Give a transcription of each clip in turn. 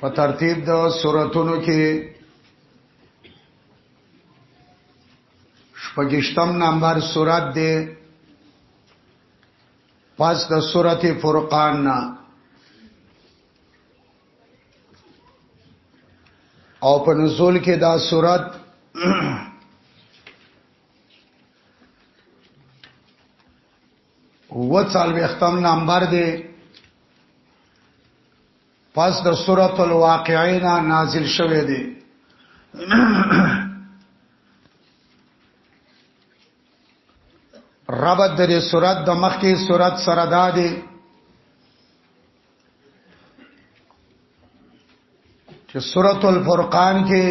په ترتیب د سوراتونو کې شپږشتم نمبر سورات دی پس د سورت فرقان نه او په نزول کې دا سورت و څلوختم نمبر دی پس د سورۃ الواقعین نازل شوه دی ربط د دې سورۃ د مخکې سورۃ سره دا دی چې سورۃ الفرقان کې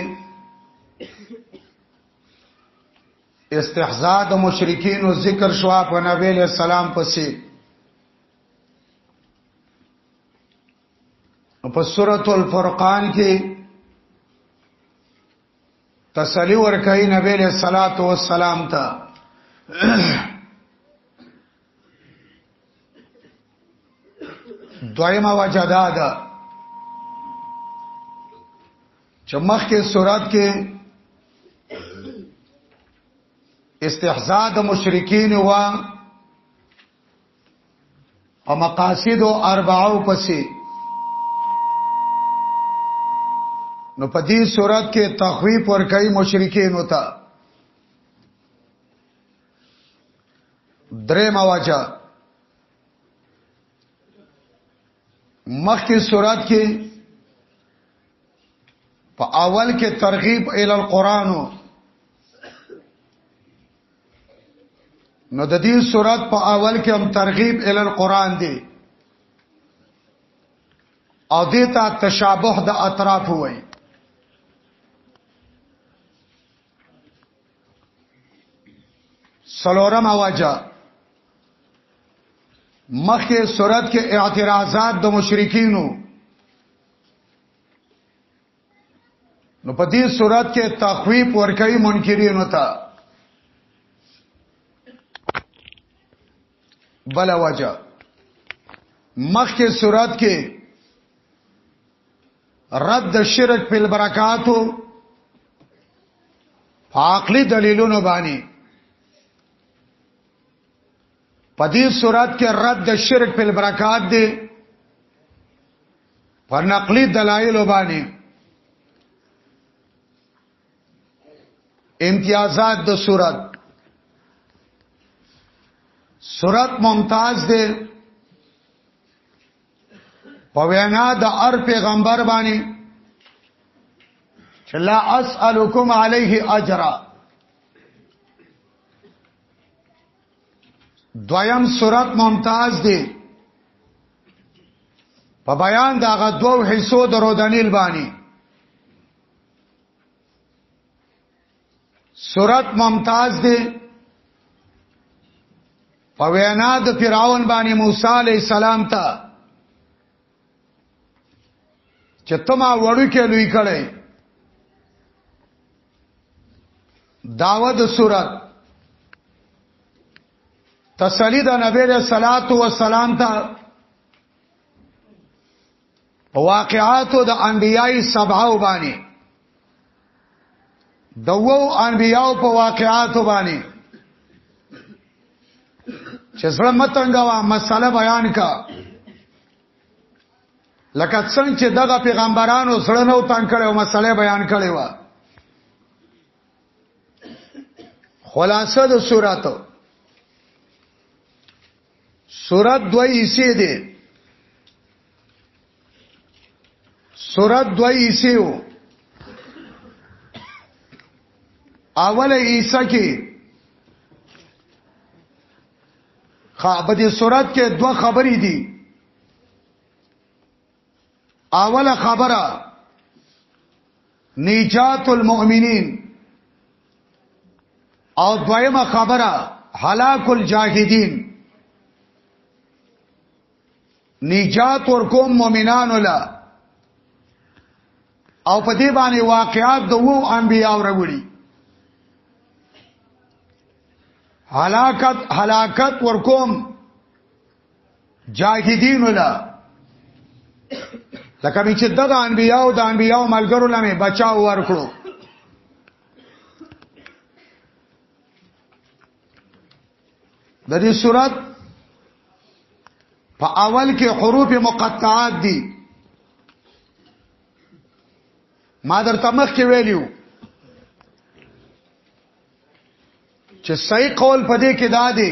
استحزاء د مشرکینو ذکر شو په نبی له سلام پسې په سورۃ الفرقان کې تسلی ورکړي نبی له صلوات و سلام ته دویمه وجه دا ده چې مخکې صورت کې استحزاء د مشرکین و او مقاصد او اربعو پسې نو په دې صورت کې تخویف ورکړي مشرکین وتا درې مواجه مخکې صورت کې په اول کې ترغیب ال القرآن نو د دې صورت په اول کې هم ترغیب ال القرآن دی او دیتا تشابه د اطراف وایي سلورم وجه مخکې صورت کې اعتراضات د مشرکینو نو په دې صورت کې تخویب ورکړي منکرینو ته بل وجه مخکې صورت کې رد شرک په برکاتو عقلی دلیلونو باندې په دې صورت کې رد د شرک په برکات دی پر نقلی دلایل باندې امتیازات د صورت صورت ممتاز دی په وینا د ار پیغمبر باندې چې لا اسالکم علیه اجر دویم صورت ممتاز دی په بیان داغه دوو حصو درودنیل باندې صورت ممتاز دی په وینا د فرعون باندې موسی علی السلام ته چې تما وړو کې لوی کړي داوه د صورت تسلی د نبی له صلوات و سلام ته واقعاتو د انبیای سبعو باندې دوو انبیاو په واقعاتو باندې چې سره متنګوا مسله بیان کا لکه څنګه چې دغه پیغمبرانو سره نو تان کړو مسله بیان کړي وا خلاصه د سوراتو سورت دوی حصے دے سورت دوی حصے ہو اول حصہ کی خا بدی سورت کے دو خبری دی اوله خبره نجات المؤمنین او دویمه خبره هلاک الجاهدین نجات ورکوم مؤمنانو لا او په دې باندې واقعات د وو انبیاء وروړي هلاکت هلاکت ورکوم جاهدین ولا لکه می چې د انبیاو د انبیاو ملګرو لمه بچاو ورکړو د دې صورت په اول کې حروف مقطعات دي ما درته مخ کې ویلیو چې صحیح قول پدې کې دا دی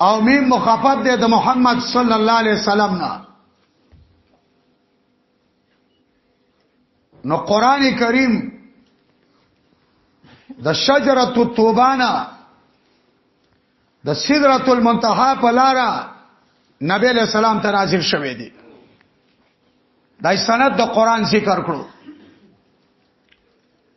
او میم مخفف ده د محمد صلی الله علیه وسلم نه نو قران کریم د شجره التوبانا د سدرۃ المنتهى په لار نبی له سلام ته نازل شوه دی دای سند د قران ذکر کړو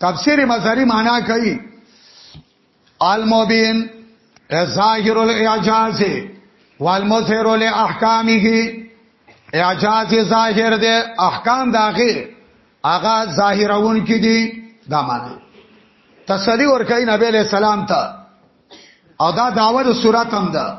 تفسیر مظهری معنا کوي المبین ظاهر الاعجاز والمظهر لاحکامه اعجاز ظاهر دی احکام داغه هغه ظاهرون کې دي دا معنی تسلی ورکړي نبی له سلام ته او دا داوود صورت هم ده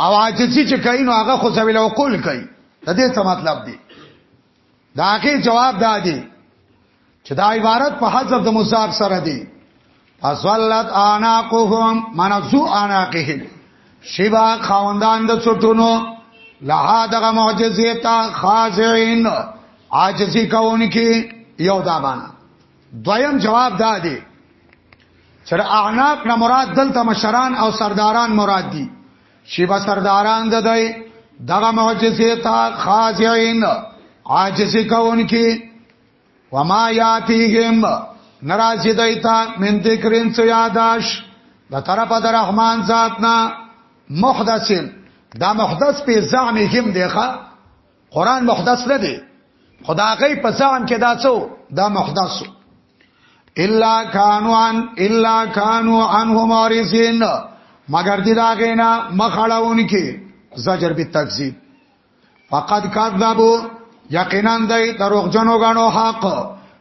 او عاجزی چې کین هغه خو ذویل عقول کوي د دې څه مطلب دی دا هغه جواب دا دی چې دا عبارت په حذف د مصاب سره دی فصلت اناقهم منزو اناقهم شبا خوندان د چټونو لها دغه معجزه تا خاضعين عاجزي کوونکي یو دا باندې دویم جواب دا دی چې اعناق نه مراد دلته مشران او سرداران مراد دي چې با سرداران ده دی دغه معجزه تا خاضعين عاجز کون کی وما یاتیهم ناراضی دایتا من ذکرین سو یاداش د طرف د رحمان ذاتنا محدثین دا محدث په زعم هم دیخه قران محدث نه دی خدا غي په ځان کې دا څو دا محدث الا کانوان الا کانو عنهم ارزین مگر دی دا غینا مخړاون کې زجر به تکذیب فقد کذبوا یقینا دای دروغ جنو غنو حق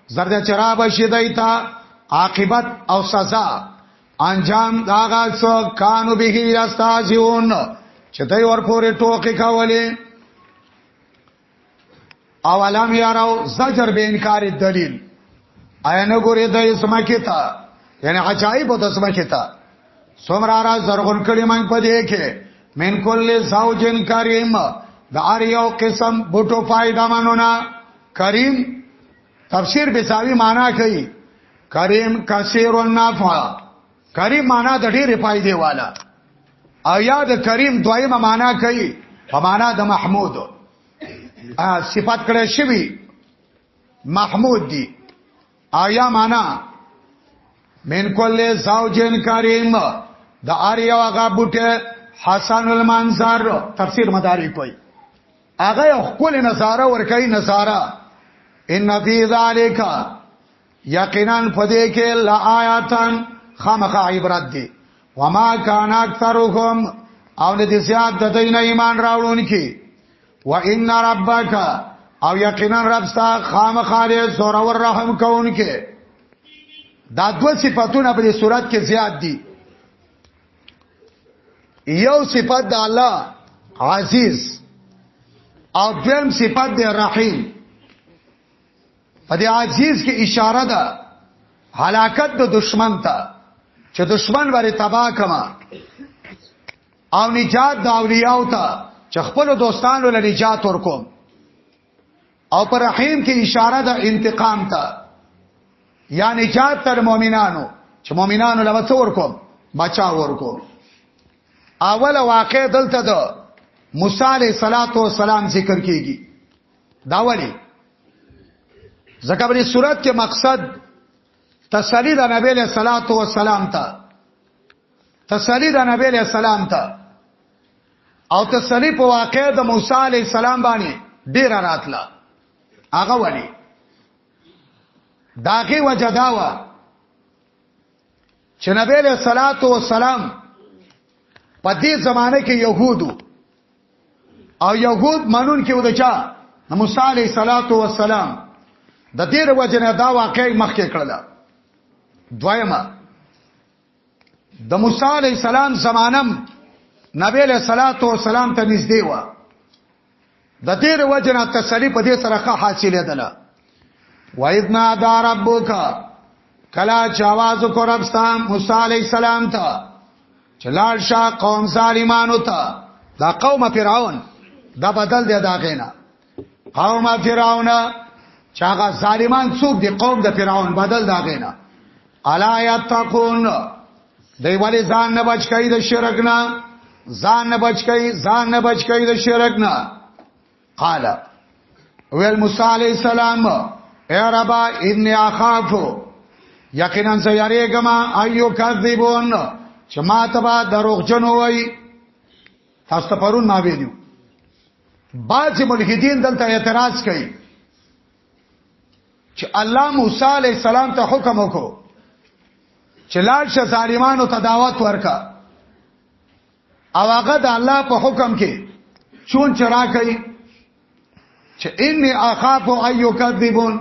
زرد چرابه شیدای تا عاقبت او سزا انجام داغه څو کانو به یستاجون چې دوی ورپورې ټوکې کولې او علم یارو زجر به انکار دلیل عین ګورې د اسما کې تا یعنی عجایب د اسما کې تا سمرا را زرغون کړي من په دې کې من کل زوجن کریم د ار یو قسم بوټو فائدہ منونه کریم تفسیر بیزاوی معنا کوي کریم کثیر النافع کریم معنا د ډېرې فائدې والا او یا د کریم دویمه معنا کوي په معنا د محمود صفات کړه شوی محمود دی او یا معنا من کل زوجین کریم د اریو هغه بوټه حسن المنظر تفسیر مدارک کوي هغه خپل نظاره ور کوي نظاره ان فی ذالک یقینا فدې کې لا آیاتن خامخ عبرت دی وما کان اکثرهم او نه دي زیات د دین ایمان راوړونکي و ان ربک او یقینا رب ستا خامخ لري زور او رحم کوونکي دا دوه صفاتونه په دې صورت کې زیات دي یو صفت د الله عزیز او دویم صفت د رحیم په دې عزیز کې اشاره ده هلاکت د دشمن ته چې دشمن باندې تباہ کما او نجات د اولیاء ته چې خپل دوستانو له نجات ورکوم او پر رحیم کې اشاره د انتقام ته یا نجات تر مؤمنانو چې مؤمنانو لبا څور کوم بچا ور کوم اول واقع دلته د موسی علیہ الصلات والسلام ذکر کیږي دا ولی ځکه په صورت کې مقصد تسلی د نبی له صلوات و سلام ته تسلی د نبی له سلام ته او تسلی په واقع د موسی علی السلام باندې ډیر راتله هغه ولی داغه وجداوا چې نبی له صلوات و سلام په دې زمانه کې يهودو او يهود منون کې ودچا موسی علی صلوات و سلام د دې وجنه دا واقعي مخکې کړل دویمه د موسی علی السلام زمانم نبی له صلوات و سلام ته نږدې و د دې وجنه تسلی په دې سره ښه حاصله ده وایذنا دا ربک کلا چواز کو ربستا موسی علی السلام ته چلال شاه قوم ظالمانو ته دا قوم فرعون دا بدل دی دا غینا قوم فرعون چاغه ظالمان څوک دی قوم د فرعون بدل دا غینا الا یتقون دی ولی ځان نه بچ کای د شرک نه ځان نه بچ کای ځان نه بچ کای د شرک نه قال ویل موسی علی السلام اے ربا ان اخاف یقینا سیریګما ایو کذبون چې ما تبا دروغ جن وای تاسو ته پرون ما ویلو بعض ملحدین دلته اعتراض کوي چې الله موسی علی السلام ته حکم وکړو چې لاړ شه ظالمانو ته دعوت ورکا او هغه د الله په حکم کې چون چرا کوي چې انی اخاف ایو کذبون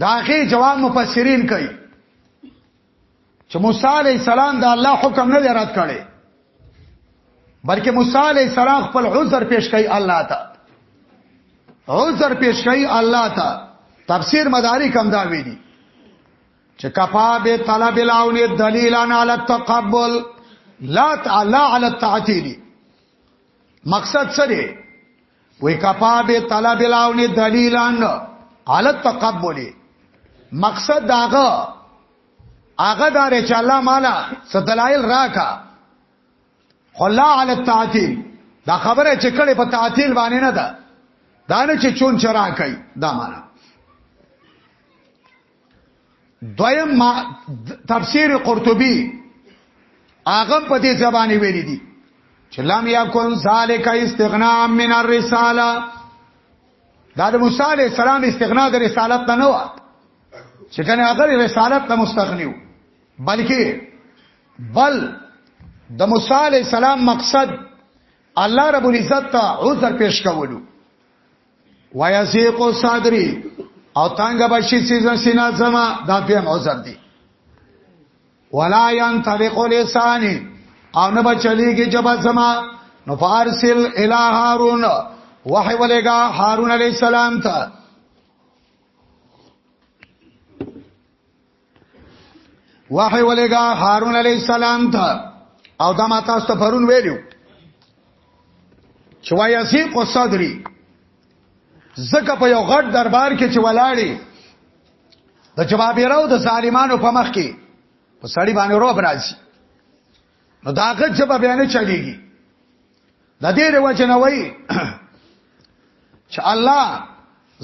داخی جواب مفسرین کوي چې موسی علی السلام د الله حکم نه رد کړي بلکې موسی علی السلام خپل عذر پیش کړي الله ته عذر پیش کړي الله ته تفسیر مدارک هم دا ویلي چې کفا به طلب الاون دلیلا علی التقبل لا تعالی علی التعتیل مقصد سره وی کفا به طلب العون دلیلان علی التقبل مقصد داغه هغه دار چې الله مالا ستلایل راکا خلا علی التعتیل دا خبره چې کړي په تعتیل باندې نه ده دا نه چې چون چرا کوي دا معنا دویم تفسیر قرطبی هغه په دې ځبانه ویلي دي چې لم یکن ذالک استغنا من الرساله دا د موسی علی السلام استغنا د رسالت نه و چې کنه هغه رسالت نه مستغنی و بلکې بل د موسی علی السلام مقصد الله رب العزت ته عذر پیش کولو ويسيق صدري او تنگ بشي سيزن سينا زما دا پیم عذر دي ولا ينطلق لساني او نه بچليږي جبا زما نو فارسل الى هارون وحي ولګا هارون عليه السلام ته وحی ولګا هارون علی السلام ته او دا ما تاسو ته پرون ویلو چې وای اسی کو صدری زکه په یو غټ دربار کې چې ولاړی د جوابیرو د ظالمانو په مخ کې په سړی باندې روب راځي نو داغه چې په بیان چلیږي د دې د وجه نه وای چې الله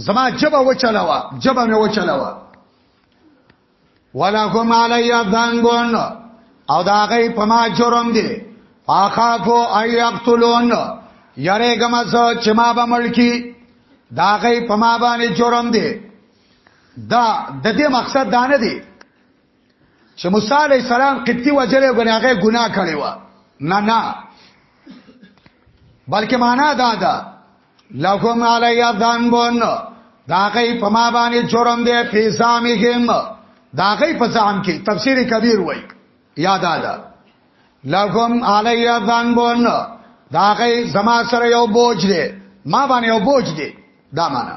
زما جبه وچلاوه جبه مې وچلاوه ولکم علی ذنبون او دا غي په ما جرم دی فاخافو ای یقتلون یاره ګما چې ما به ملکی دا غي په ما باندې جرم دی دا د دې مقصد دانه دی چې موسی علی السلام قبطی وجره غنی هغه ګناه کړی و نه نه بلکې معنا دا ده لهم علی ذنبون دا غي په ما باندې جرم دی په زامهم دا غي په زام کې تفسیر کبیر وای یاد اده لهم علی ذنبون دا غي زما سره یو بوج دی ما باندې یو بوج دی دا معنا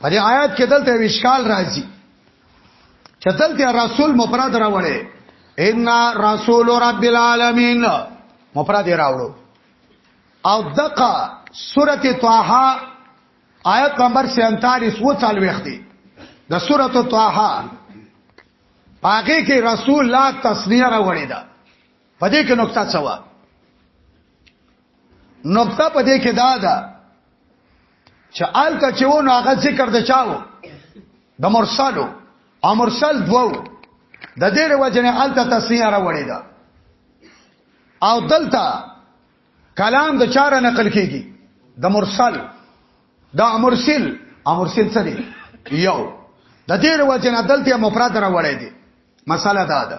په دې آیات کې دلته وشکال راځي چې دلته رسول مفرد راوړي ان رسول رب العالمین مفرد راوړو او دقه سورته طه آیت نمبر 47 و چال وختي د سورته طه پاګه کې رسول لا تسنیه راوړی دا پدې کې نقطه څه و نقطه پدې کې دا ده چې آلته چې ونه هغه ذکر د چاو د مرسلو او مرسل دوو د دې وجنه آلته تسنیه راوړې ده او دلته کلام د چاره نقل کیږي د مرسل دا مرسل امرسل څه دی یو د دې وجنه دلته مفرد راوړې دي مساله دا ده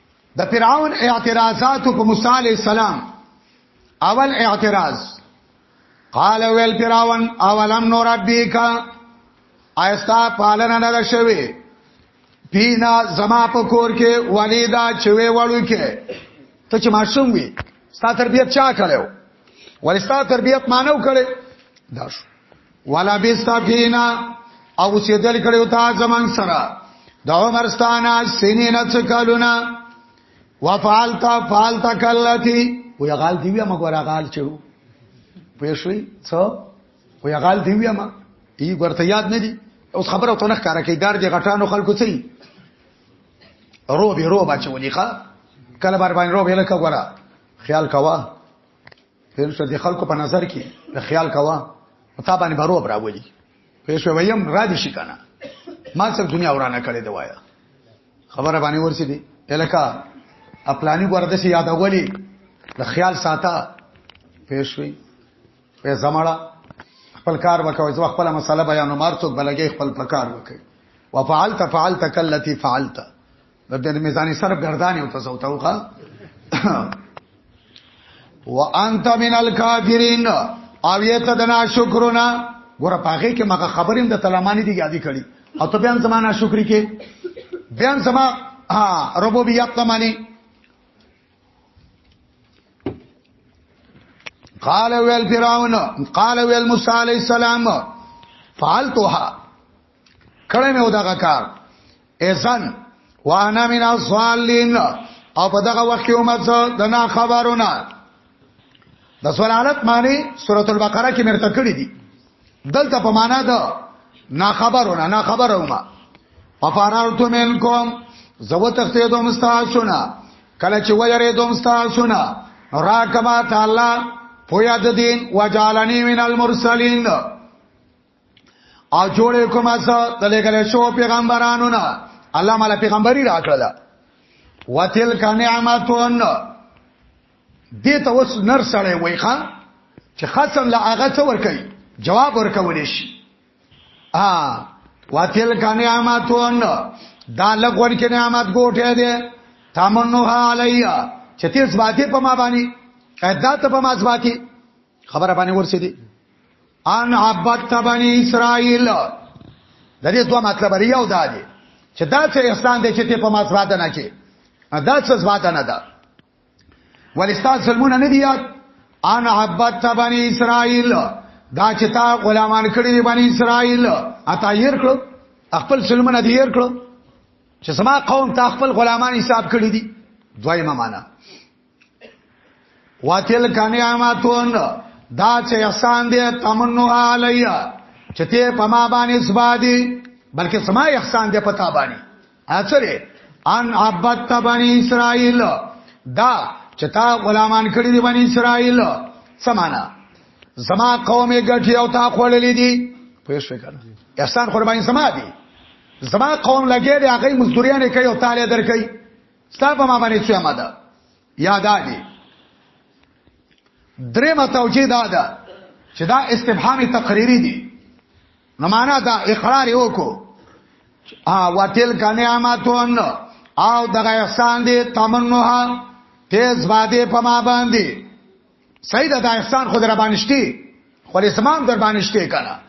د فرعون اعتراضات په موسی علی السلام اول اعتراض قال ویل فرعون اولم نو ربک ایستا پالنه نه شوی پینا زما په کور کې ولیدا چوي وړو کې ته چې ماشوم وي ستا تربيت چا کړو ولستا تربيت مانو کړي دا شو ولا بستفینا او سیدل کړو تا زمان سره د عمر ستانه سینې نه څکلونه وفعلتا فعلتا کلتی و یا غال دی بیا ما ګورا غال چړو پېښوي څو و یا غال دی بیا ما ای ورته یاد نه دي اوس خبره ته نه ښکارا کې دار دي غټانو خلکو سي رو به رو بچولې ښا کله بار باندې رو به لکه ګورا خیال کوا پوه شو د خلکو په نظر کې د خیال کوا پتا باندې برو براولي پوه شو ویم را دي شي کنه ما څه دنیا ورانه کړې دی وایا خبره باندې ورسې دي الکا خپلانی ورته سي یاد اولی د خیال ساته پوه شوي په زمړه خپل کار وکوي ځو خپل مسله بیان مار څوک بلګي خپل پکار وکي وفعلت فعلت کلتی فعلت د دې میزانی سره گردانی او تاسو ته وخا وانت من الکافرین او یت دنا شکرنا ګور پاګه کې مګه خبریم د تلمانی دی یادی کړي او ته بیان زمانہ شکر کې بیان زما ها ربوبیت تمانی قال ویل فرعون قال ویل موسی علی السلام فعلتها کړه مې ودغه کار اذن وانا من الصالین او په دغه وخت کې عمر څه د نه خبرونه د سوالات معنی سورۃ البقره کې مرته کړی دي دلته په معنا ده نه خبرونه نه خبرونه ففررت منکم زو تخته دوم تاسو نه کله چې ویری دوم تاسو نه را کما تعالی پویا د دین وجالنی من المرسلین او جوړې کوم از د لګل شو پیغمبرانو نه الله مال پیغمبري راکړل وتل کنعمتون دې ته اوس نر سره وای خان چې خاصم لا هغه څه ور کوي جواب ور کول شي ا وتل کنعمتون دا لګور کې نعمت ګوټه دې تمنوها علیا چې تیس باتی په ما باندې ادا ته په ما ځواتی خبره باندې ورسېدي ان عبدت بني اسرائيل د دې دوه مطلب لري یو دا دی چې دا څه احسان دی چې ته په ما سره نه کې دا څه زواده نه ده ولستا سلمونه نه دی یاد ان عبدت بني اسرائيل دا چې تا غلامان کړی دی بني اسرائيل اته ير کړو خپل سلمونه دی ير کړو چې سما قوم تا خپل غلامان حساب کړی دي دویمه معنا واتل کنیامتون دا چې احسان دې تمنو علیا چې ته په ما باندې سبادي بلکې سما احسان دې پتا باندې اچره ان عبدت بنی اسرائیل دا چې تا غلامان کړی دی بنی اسرائیل سمانا زما قوم ګټي او تا خړلې دي پوه شو کنه احسان قرباني سما دي زما قوم لګي دی هغه مزدوریانه کوي او تعالی درکې ستا په ما باندې څه ما ده یادا دي درې متوجه دا ده چې دا استفهام تقریری دي نو معنا دا اقرار یو کو ا وتل کنه اماتون او دغه احسان دي تمنوها تیز باندې په ما باندې سید دا احسان خود را باندې شته خو اسلام در باندې شته کنه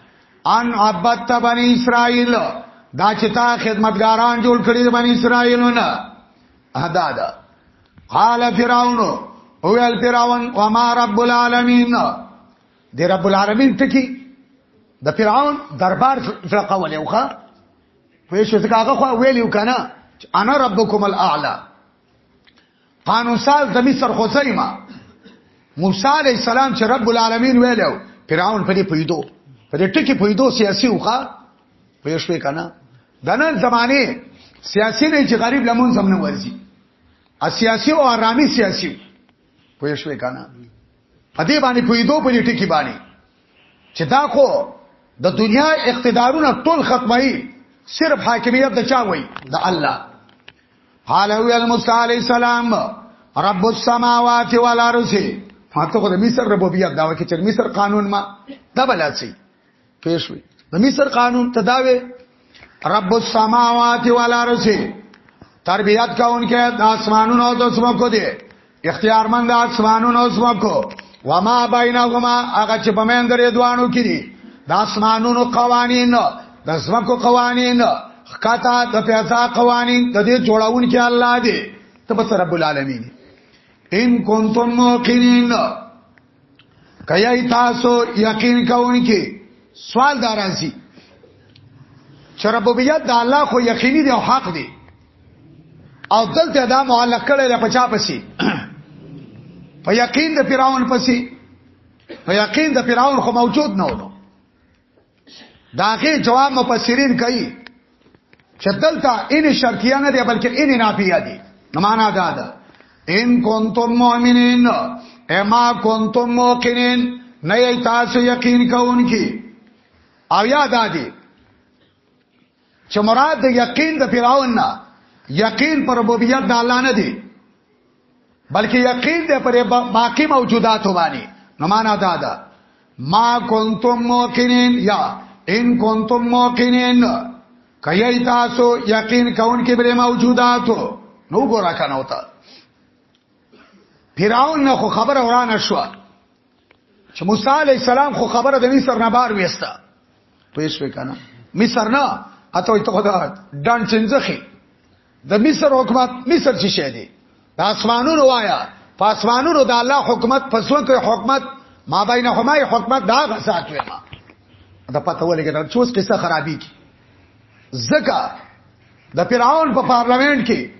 ان عبدت بنی اسرائیل دا چې تا خدمتګاران جوړ کړی بنی اسرائیلونه ادا دا قال فرعون او ال فرعون و ما رب العالمین دی رب العالمین ټکی د فرعون دربار فرقه ولې وخه وې شو ځکه هغه خو ویلو کنه انا ربکم الاعلى قانون ساز د مصر خزیمه موسی علی السلام چې رب العالمین ویلو فرعون په دې پویدو په دې ټکی پویدو سیاسي وخا په شوي کنه د نن زمانه سیاسي نه چې غریب لمون زم نه ورزي ا سیاسي او آرامي سیاسي په شوي کنه په دې باندې پویدو په دې ټکی باندې چې دا خو د دنیا اقتدارونه ټول ختمي صرف حاکمیت د چا وای د الله قال هو المصطفى عليه السلام رب السماوات والارض ماته خو د مصر ربوبیت دا وکړي چې مصر قانون ما دا بلاسي پیش وي د مصر قانون تداوي رب السماوات والارض تربیت کاونکې د اسمانونو او د سمکو دی اختیارمند اسمانو نو زمکو وما بینهما هغه چې په مین درې دوانو کې دي د اسمانونو قوانین د زمکو قوانین خکاتا د پیسا قوانین د دې جوړاون کې الله دی ته بس رب العالمین ان کنتم موقنین کای تاسو یقین کوونکې سوال دارانسی چې ربوبیت د الله خو یقیني دی او حق دی او دلته دا معلق کړي له پچا پسی په یقین د فراون پسی په یقین د فراون خو موجود نه ونو داغه جواب مفسرین کوي چې دلته ان شرطیه نه دی بلکې ان نافیه دی نو معنا دا ده ان کنتم مؤمنین اما کنتم موقنین نه تاسو یقین کوونکی او یاد ادي چې مراد د یقین د فرعون نه یقین پر ربوبیت د الله نه دی بلکې یقین دی پر باقی موجوداتو باندې نو معنا دا ده ما کنتم موقنین یا ان کنتم موقنین کای تاسو یقین کون کې بری موجوداتو نو ګورا کنه وتا فرعون نه خو خبر ورانه شو چې موسی علی السلام خو خبره د مصر نه بار وېسته پوه شو کنه مصر نه اته ته خدا ډان چنځخي د مصر حکومت مصر چې شه دي د اسمانونو وایا په اسمانونو د الله حکومت په څو کې حکومت ما بین همای حکومت دا غسات وې ما دا پته ولګی دا چوس قصه خرابې کی زکه د فرعون په پارلمان کې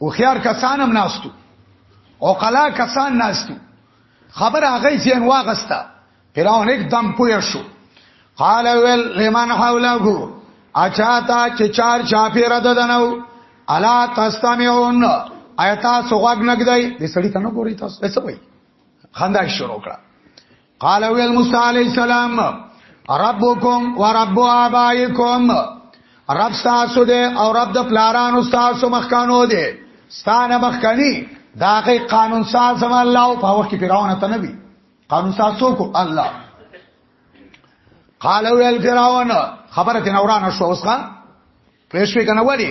او خيار کسانم ناستو او قلا کسان ناستو خبر هغه ځین واغستا فرعون اکدم پوه شو قال ول لمن حوله اچاتا چې چار چا پیر ددنو الا تستمعون ایتا سوغ نګدای دې سړی ته نه ګوري تاسو څه وای خندا شروع کړه قال ویل موسی علی السلام ربکم و رب آبائکم رب تاسو دې او رب د پلارانو تاسو مخکانو دې ستانه مخکنی دا غي قانون ساز زم الله او په وخت کې پیراونه ته نبی قانون ساز څوک الله قال ویل فرعون خبره ته نوران شو اوسه پېښوي کنه وړي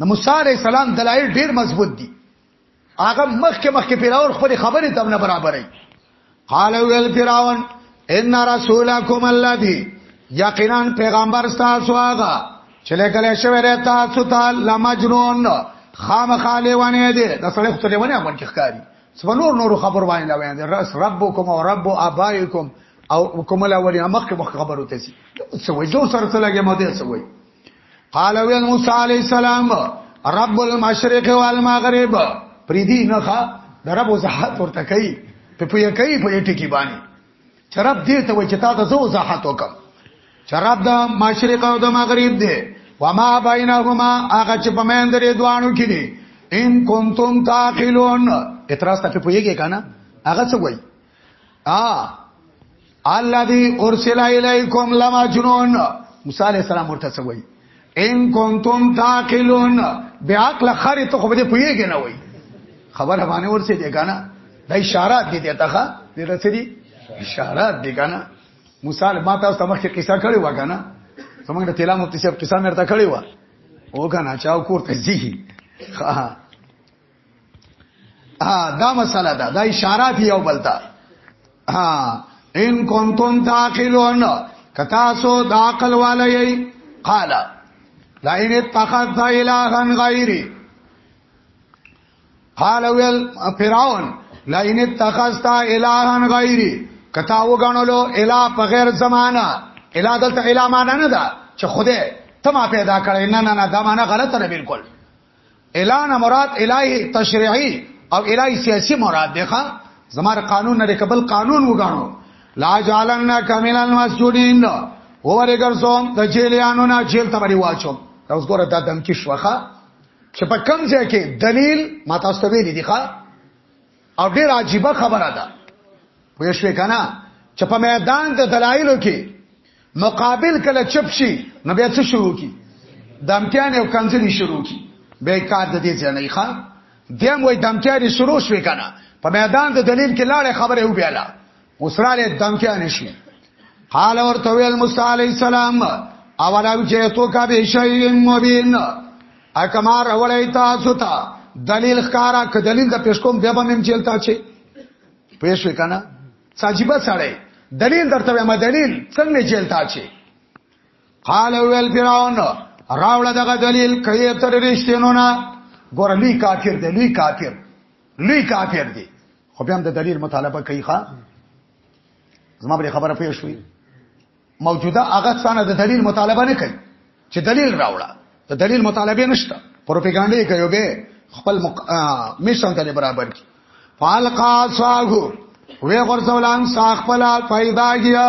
نو موسی عليه السلام دلایل ډیر مضبوط دي هغه مخکې مخکې پیراون خپل خبرې تم نه برابرې قال ویل پیراون ان رسولکم الذی یقینا پیغمبر تاسو هغه چې لکه شوی دی تاسو ته لمجنون خامخا لیوانه دی د سړی خپل لیوانه باندې کې ښکاری سبا نور نور خبر باندې لا ویان رس ربکم او رب ابائکم او کومه لا ولې مخکې مخ خبرو ته سي سوې جوړ سره څه لګي مو دې سوې قال ویل موسی علی السلام رب المشرق والمغرب پریدی نه ښا درب وضاحت ورته کوي په پوی کوي په ټکی باندې چرپ دې ته وای چې تا ته زو وضاحت وکم چرپ د مشرق او د مغرب دې وما بینهما هغه چې په مین درې دوانو کې دي ان کنتم تاقلون اعتراض ته پویږي کنه هغه څه وای ا الذي ارسل اليكم لمجنون موسی عليه السلام ورته سوي ان كنتم تعقلون بعقل خر ته خو به پويږي نه وي خبره باندې ورسې دي کنه د اشارات دي ته ښه دي رسېدي اشارات دي کنه موسی ما تاسو ته مخکې قصه کړې و کنه زمونږ د تیلا مفتی صاحب قصه مرته کړې و او کنه چاو کوړ ته زیږي ها دا مسله ده دا اشارات یو بلتا ها ان کنتم تعقلون کتا سو د عقل والي قال لئن اتخذت الها غيري قال ويل فرعون لئن اتخذت الها غيري کتا وګڼلو اله په غیر زمانہ اله دلته اله معنا نه ده چې خوده ته ما پیدا کړې نه نه نه دا معنا غلطه ده بالکل الای نه مراد الای تشریعي او الای سیاسي مراد دی ښا زماره قانون نه کبل قانون وګاڼو لا جعلنا کاملا مسجودین اوره ګرځوم د جیلیانو نه جیل ته باندې واچوم دا اوس ګوره دا دمکی شوخه چې په کم ځای کې دلیل ما تاسو ته ویلي دي ښا او ډیر عجیب خبره ده پوه شو کنه چې په میدان د دلایلو کې مقابل کله چپ شي نو بیا څه شروع کی دمتیان او کنځلې شروع کی به کار د دې ځنې ښا دیم وای دمتیان شروع شوې کنه په میدان د دلیل کې لاړې خبره وبیاله وسراله دمکه نشي قال ورته ویل موسی علی السلام اولا چې تو کا به شی مبین اکمار اولای تاسو ته دلیل ښکارا ک دلیل د پیش کوم بیا به مم چلتا چې پیش وکنه ساجيبه سړی دلیل درته ما دلیل څنګه چلتا چې قال ویل فرعون راوړه دغه دلیل کړي تر رښتینو نه ګورلی کافر دی لوی کافر لوی کافر دی خو بیا هم د دلیل مطالبه کوي ښا زما بری خبره پوه شوې موجوده هغه څنګه د دلیل مطالبه نه کوي چې دلیل راوړه د دلیل مطالبه نشته پروپاګاندا کوي به خپل مق... میشن ته برابر کی فالقا صاغو وی غرزولان صاغ پلا فیدا گیا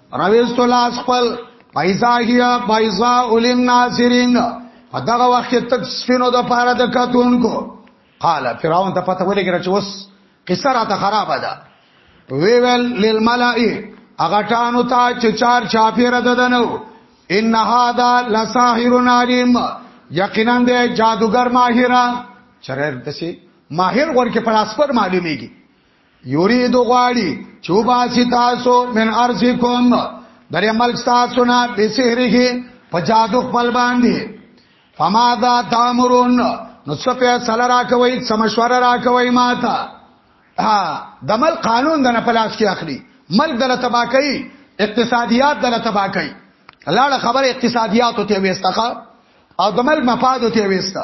راويستو لاس خپل پیسا هيا پیسا علم ناصرین په دغه وخت کې تک سفینو د پاره د کتونکو قال فرعون ته پته ولګره چې اوس قصه راته خرابه ده وی ویل للملائ هغه ټانو ته چې چار چاپیره ددنو ان هاذا لساحر علیم یقینا د جادوګر ماهرا چرېر دسی ماهر ورکه پراسپر معلومیږي یرید غواړي چوبا سی تاسو من ارزکم درې ملک تاسو نه به سحره په جادو خپل باندې فما ذا تامرون نو څه په سره راکوي څه مشوره راکوي ماته ها د مل قانون د نه پلاس کې اخلي ملک دله تبا کوي اقتصادیات دله تبا کوي لاړه خبره اقتصادیات ته وېستخه او د مل مفاد ته وېسته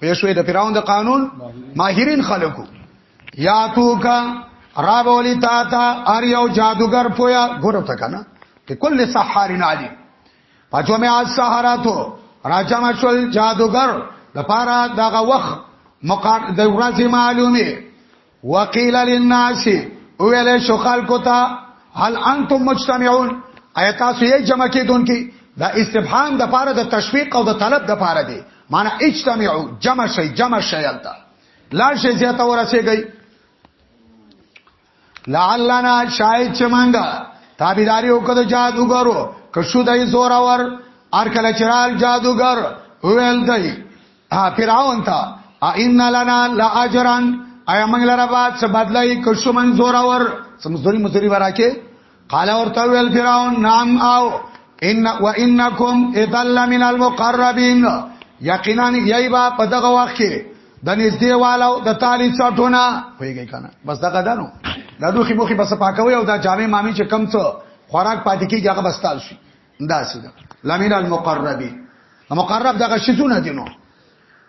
پېښوي د فراون د قانون ماهرین خلکو یا تو کا را بولی تا تا ار یو جادوګر پویا ګورو تا کنه په کل سحارین علی پچو می از سحراتو راجم شول جادوګر د پارا دغه وخت مقار د ورځې معلومه وقیل للناس ویل شو خلکو ته هل انتم مجتمعون ایت تاسو یې جمع کیدونکي دا استفهام د پاره د تشویق او د طلب د پاره دی معنی اجتمعو جمع شي جمع شي الته لا شي زیاته ورسېږي لعلنا شاید چې مونږه تابعداري وکړو جادوګرو که شو دای زور اور ار کله چرال جادوګر ویل دی فرعون ته ان لنا لاجرا ایا موږ لره بعد څه بدلای کو شو من زور اور سمزوري مزوري وراکه قال ورته ویل فرعون نام او ان وانکم اذل من المقربین یقینا یایبا په دغه وخت کې د نږدې والو د تالی چټونه ویږي کنه بس دغه دانو دا دوخي مخي بس پاکوي او دا جامع مامي چې کم څه خوراک پاتې کیږي هغه بس تاسو دا سیده لمن المقربی مقرب دغه شتونه دي نو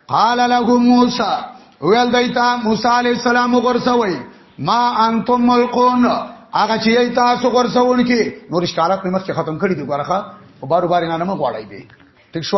قال له موسی ویل دایتا موسی علی السلام غرسوي ما انتم ملقون هغه چې تاسو غرسون کې نور اشکالات مې مخکې ختم کړي دي ګورخه او بار بار نه نه مغواړی به ٹھیک شو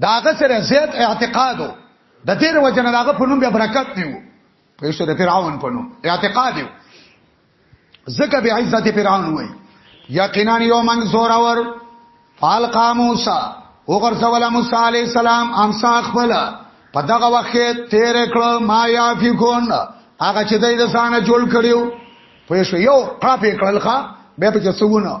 داغه سره زیات اعتقادو د تیر وجنه داغه په نوم به برکت نیو په یوه د فرعون په نوم اعتقاد یو زکه به عزت فرعون وای یقینا یومن زورور فالقا موسی وګرځول موسی علی السلام امسا خپل په دغه وخت تیر کړ ما یا فی کون هغه چې دای د سانه جوړ کړیو په یو یو قاپې کړلخه به په څونه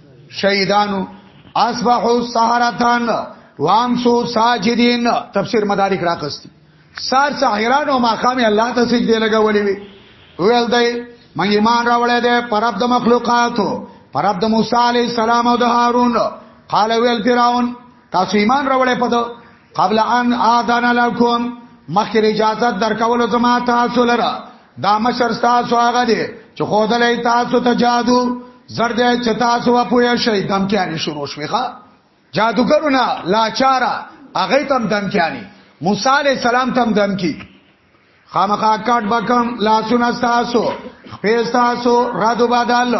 شهیدانو اصبحوا سحرتان وامسو ساجدین تفسیر مدارک راقستی سار سحران او ماقام الله ته سجده لګولې وی ویل دی مې ایمان راوړې ده پرب د مخلوقاتو پرب د موسی علی السلام او د هارون قال ویل فرعون تاسو ایمان راوړې په دو قبل ان اذن لكم مخکې اجازه درکول زما تاسو لره دا مشر تاسو هغه دی چې خو دلې تاسو ته جادو زرد چې تاسو په پوهه شي دمکیانی شروع شوخه جادوګرونه لاچارا هغه تم دمکیانی موسی علی السلام تم دمکی خامخا کټ بکم لاسونه تاسو پیس تاسو رادو بادال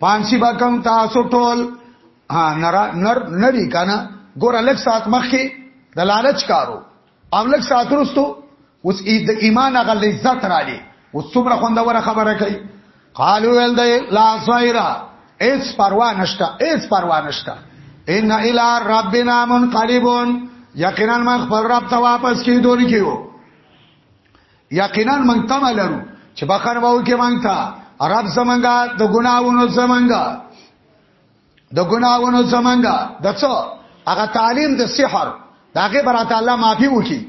پانسی بکم تاسو ټول ها نر نر نری کنه ګور الک سات مخکي د لالچ کارو او لک سات رستو اوس د ایمان غل عزت را لې اوس څومره خوندوره خبره کوي قالو ول دی لا صایرا اس پروا نشتا اس پروا نشتا ان الى ربنا منقلبون یقینا ما خپل رب ته واپس کیدون کیو یقینا من تم لرو چې بخر وو کې مونږ ته رب زمونږه د ګناوونو زمونږه د ګناونو زمنګا د څو هغه تعلیم د سحر داګه برات الله معافي وکي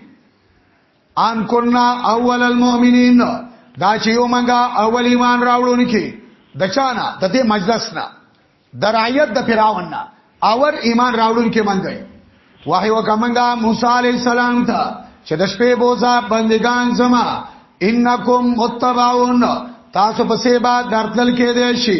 ان كنا اول المؤمنين دا چې یو منګه اول ایمان راوړونکي د چانا د دې مجلس نه د رعیت د فراون نه اور ایمان راوړونکي منګه وحی وکمنګه موسی علی السلام ته چې د شپې بوزا بندگان زما انکم متبعون تاسو په سیبا درتل کې دی شي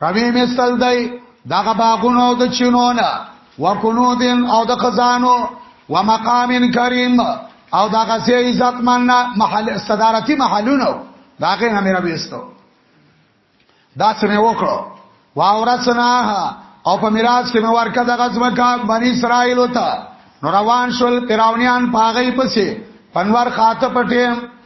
کمی مثل دی دغه باغونو د چینونه وکنودن او د خزانو ومقام کریم او دغه سي عزت من محل صدارتی محلونو داغه نه مې وېستو دا څه مې وکړو واورسنا او په میراث کې مې ورکه دغه ځمکه بنی اسرائیل وته نو روان شول پیراونیان پاغې پسې پنور خاطه پټې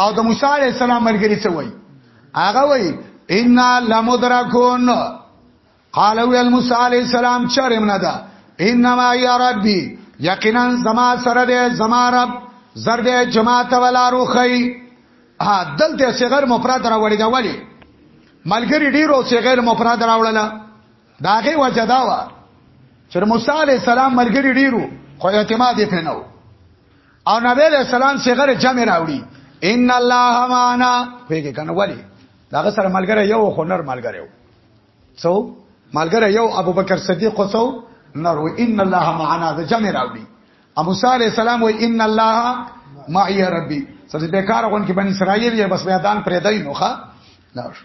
او د موسی علی السلام ملګری څه وای هغه وای ان لمدرکون قال وی موسی علی السلام چرم نه ده انما یا ربی یقینا زما سره ده زما رب زرد جماعت ولا روخی ها دلته صغیر مفرد راوړی دا ولی ملګری ډیرو صغیر مفرد راوړله داغه وجه دا و چې موسی علی السلام ملګری ډیرو خو اعتماد یې پنو او نبی علیہ السلام صغر جمع راوړي ان الله معنا پیګه کنه ولی داغه سره ملګری یو خو نر ملګری یو څو ملګری یو ابوبکر صدیق څو نر و ان الله معنا د جمع راوړي ابو صالح السلام و ان الله معي ربي سره به کار غون کې بني اسرائیل یې بس میدان پرې دای نوخه لاش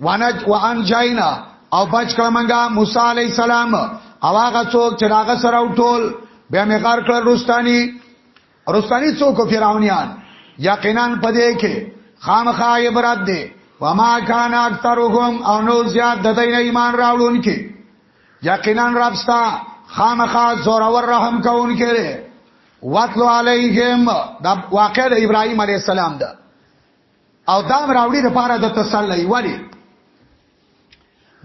وانا وان جاینا او بچ کړه منګه موسی علی السلام او هغه څوک چې هغه سره وټول بیا مې غار کړ رستانی رستانی څوک فرعونیان یقینا پدې کې خامخا عبرت دی وما کان اکثرهم او نو زیاد د دین ایمان راوړونکي یقینا ربستا خامخا زورور رحم کوونکي دی واتلو علیهم دا واقع د ابراهیم علی السلام ده او دام راوړي د پاره د تسلی ولی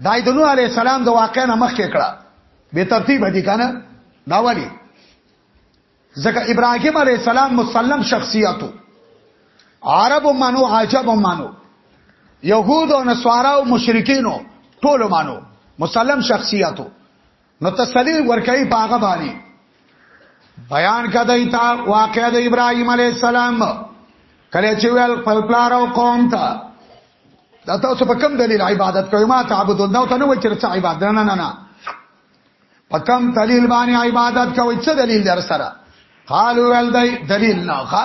دای د نوح علی السلام د واقع نه مخ کې کړه به ترتیب هدي کنه دا ولی ځکه ابراهیم علی السلام مسلم شخصیتو عرب منو عجب منو يهود او نصارا او مشرکینو ټول منو مسلم شخصیتو نو تسلی ورکړي په هغه باندې بیان کدی تا واقع د ابراهیم علی السلام کله چې ویل خپل پلار او قوم ته دا تاسو په کوم دلیل عبادت کوئ ما تعبدون دا ته نه وایي چې عبادت نه نه نه په کوم دلیل باندې عبادت کوئ څه دلیل در سره قالو ول دای دلیل نه ښا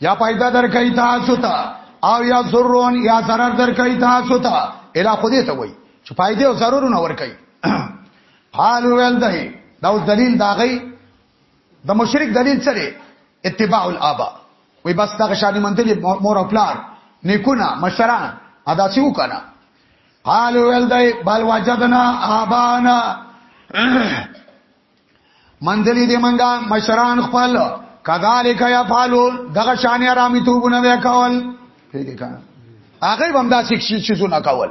یا پیدا درکای تاسو ته او یا ضررون یا ضرر درکای تاسو ته اله خدای ته وای چې فائدې او ضرر نه ورکای حال ویل دی دا دلیل دا غي د مشرک دلیل سره اتباع الابا وی بس دا شانی منتلی مور او پلار نیکونه مشران ادا سی وکنه حال ویل دی بل وجدنا ابانا مندلی دی منګه مشران خپل کذالک یفعلون دغه شان آرامي توبونه وکول پیږي کنه هغه هم دا شي چې زونه کول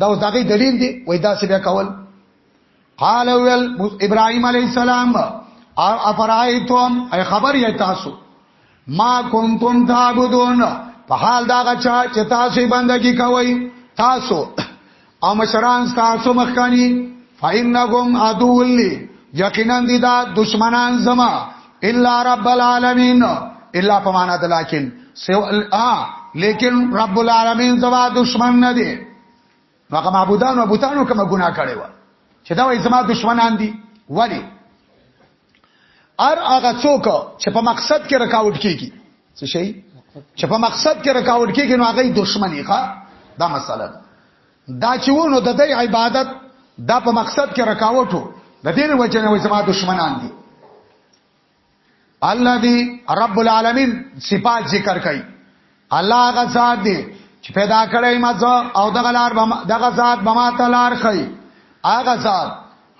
دا اوس دغه دلیل دی وای دا څه بیا کول قال ول ابراهيم عليه السلام افرایتم اي خبر یې تاسو ما کنتم تعبدون په حال دا غچا چې تاسو بندگی کوئ تاسو او مشران تاسو مخکانی فإنهم عدو لي یقینا دي دا دشمنان زما الا رب العالمین الا په معنا د لکن سو ا لیکن رب العالمین زما دشمن نه دي هغه معبودان او بوتانو کوم ګناه کړي و چې دا وای زما دشمنان دي ولی ار هغه څوک چې په مقصد کې رکاوټ کیږي څه شي چې په مقصد کې رکاوټ کیږي نو هغه دښمنی ښه دا مسله ده دا چې ونه د دې عبادت دا په مقصد کې رکاوټو د دې وجه نه زما دښمنان دي الله دی رب العالمین صفات ذکر کوي الله هغه ذات دی چې پیدا کړی ما زه او دغه لار دغه ذات به ما ته لار خي هغه ذات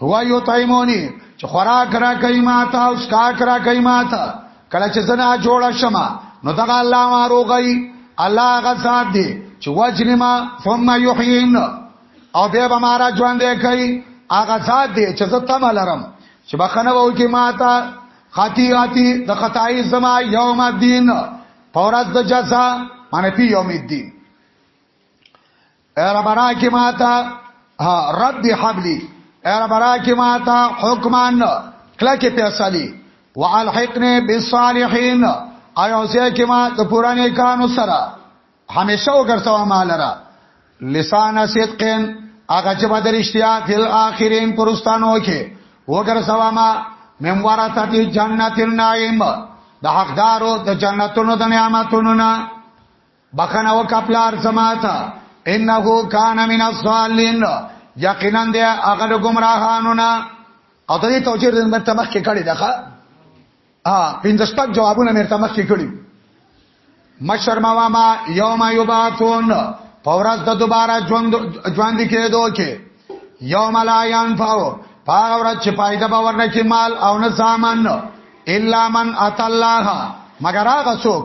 هو یو تایمونی چې خوراک را کوي ما ته او سکاک را کوي ما ته کله چې زنا جوړ شم نو دغه الله ما روغي الله هغه ذات دی چې وجنی ما ثم یحیین او بیا به ما را ژوند کوي هغه ذات دی چې زه تم لرم چې بخنه وو کې ما ته خاطی آتی د خدای زما یوم الدین پورز د جزا معنی پی یوم الدین ایر برا کی ماتا رد حبلی ایر برا کی ماتا حکمان کلک پیسلی والحقنی بالصالحین ایو سی کی ما د پورانه کانو سره همیشه وګرځوا مال را لسان صدقین هغه چې به درشتیا فل اخرین پرستانو کې وګر سواما ممورثه دی جنت النعیم د حقدارو د جنتونو د نعمتونو نه بخنه وکپلار سماته انه کان من الصالحین یقینا دی هغه ګمراهانو نه او ته توجیه د مرتبه کې کړی دغه ا پنځه شپږ جوابونه مې تر مخکې کړی مشر ما ما یوم یبعثون پورز د دوباره ژوند ژوند کېدو کې یوم لا ينفعو پاغ ورځ چې پایده باور نه کې مال او نه سامان الا من اتى الله مگر هغه څوک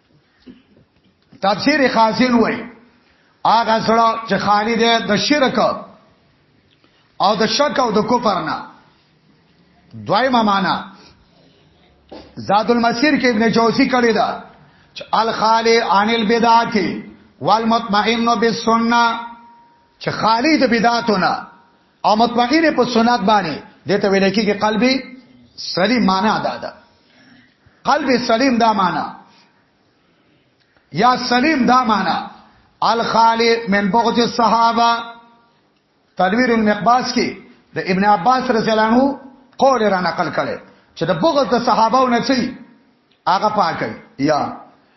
تفسیر خازن وای هغه سره چې خالی دی د شرک او د شک او د کفر نه دویمه معنا زاد المسیر کې ابن جوزی کړی دا چې الخالی عن البدعات والمطمئن بالسنه چې خالی د بدعاتونه او مطمئن په سنت باندې دته ویل کېږي قلبي سلیم معنا دا ده قلب سلیم دا معنا یا سلیم دا معنا الخالی من بغض الصحابه تدویر المقباس کې د ابن عباس رضی الله عنه قول را نقل کړي چې د بغض د صحابه نه چي هغه پاکي یا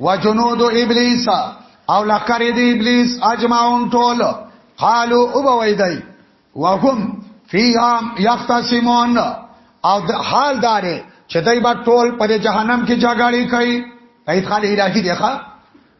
وجنود ابلیس او لخر دی ابلیس اجمعون ټول قالو او بویدای وهم فیها یختصمون او حال داره چې دای با ټول پر جهنم کې جګړه کوي ایت خال الهی دی ښا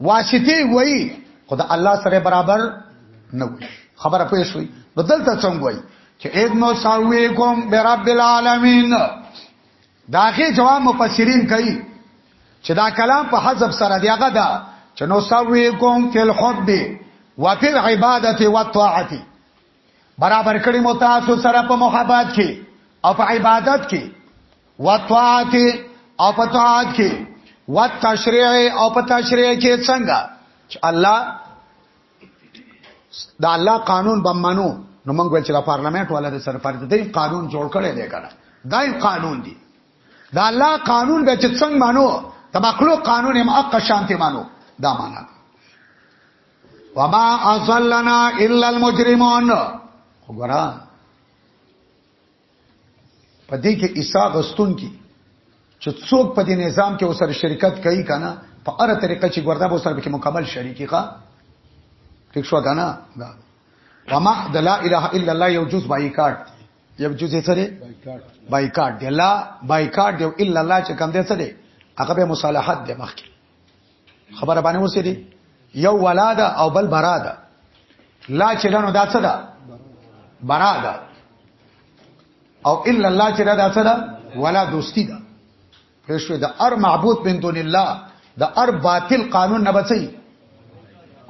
واسطه وای خدا الله سره برابر نه وي خبره پوه شوي نو دلته څنګه وای چې اذ نو ساویکم برب العالمین داغه جواب مفسرین کوي چې دا کلام په حذف سره دی هغه دا چې نو ساویکم فی الحب وفي العبادت والطاعت برابر کړی مو تاسو سره په محبت کې او په عبادت کې وطاعت او په طاعت کې وتشریع او په تشریع کې څنګه چې الله دا الله قانون بمنو نو موږ ول چې د پارلمنت والا د سره پارت دی قانون جوړ کړی دی کنه دا قانون دی دا الله قانون به چې څنګه مانو د مخلوق قانون هم اق شانته مانو دا معنا وما اصلنا الا المجرمون وګورا پدې کې عیسی غستون کې چې څوک په دې نظام کې وسره شرکت کوي کنه په اړه طریقه چې ګوردا به سره به مکمل شریکی ښا ٹھیک شو کنه دا وما د لا اله الا الله یو جز بایکاټ یو جز یې سره بایکاټ دی لا بایکاټ دی الا الله چې کم دی سره هغه به مصالحت دی مخکې خبره باندې ورسې دي یو ولاده او بل براده لا چې دنو دا څه ده براده او الا الله چې دا څه ده ولا دوستی ده پښو د ار معبود من دون الله د ار باطل قانون نه بچي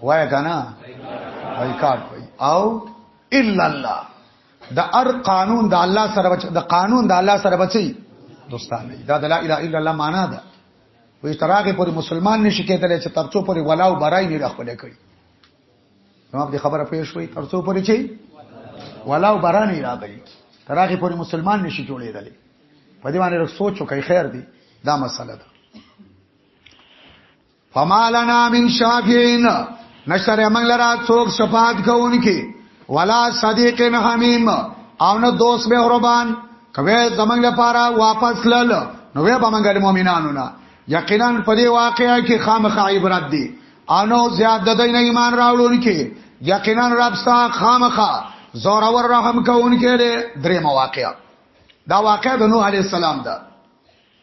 وای کنه وای کار کوي او الا الله د ار قانون د الله سره د قانون د الله سره بچي دوستانه دا د لا اله الا الله معنا ده وی تراغه پوری مسلمان نشي کېدلی چې ترڅو پوری ولا او برای نه خپل کړي نو په خبره پېښ وي ترڅو پوری چې ولا او برای نه راغلي تراغه پوری مسلمان نشي جوړېدلی په دې باندې سوچ وکړئ خیر دی دا مسله ده فما لنا من شافعين نشر موږ لرا څوک شفاعت کوونکي ولا صدیق حمیم او نه دوست به قربان کوي زمنګ لپاره واپس لل نو به موږ مؤمنانو نه یقینا په دې واقعیا کې خامخا عبرت دی انو زیاد د دین ایمان راوړون کې یقینا رب ستا خامخا زورور رحم کوونکې ده درې مواقع دا واقع د نوح علی السلام ده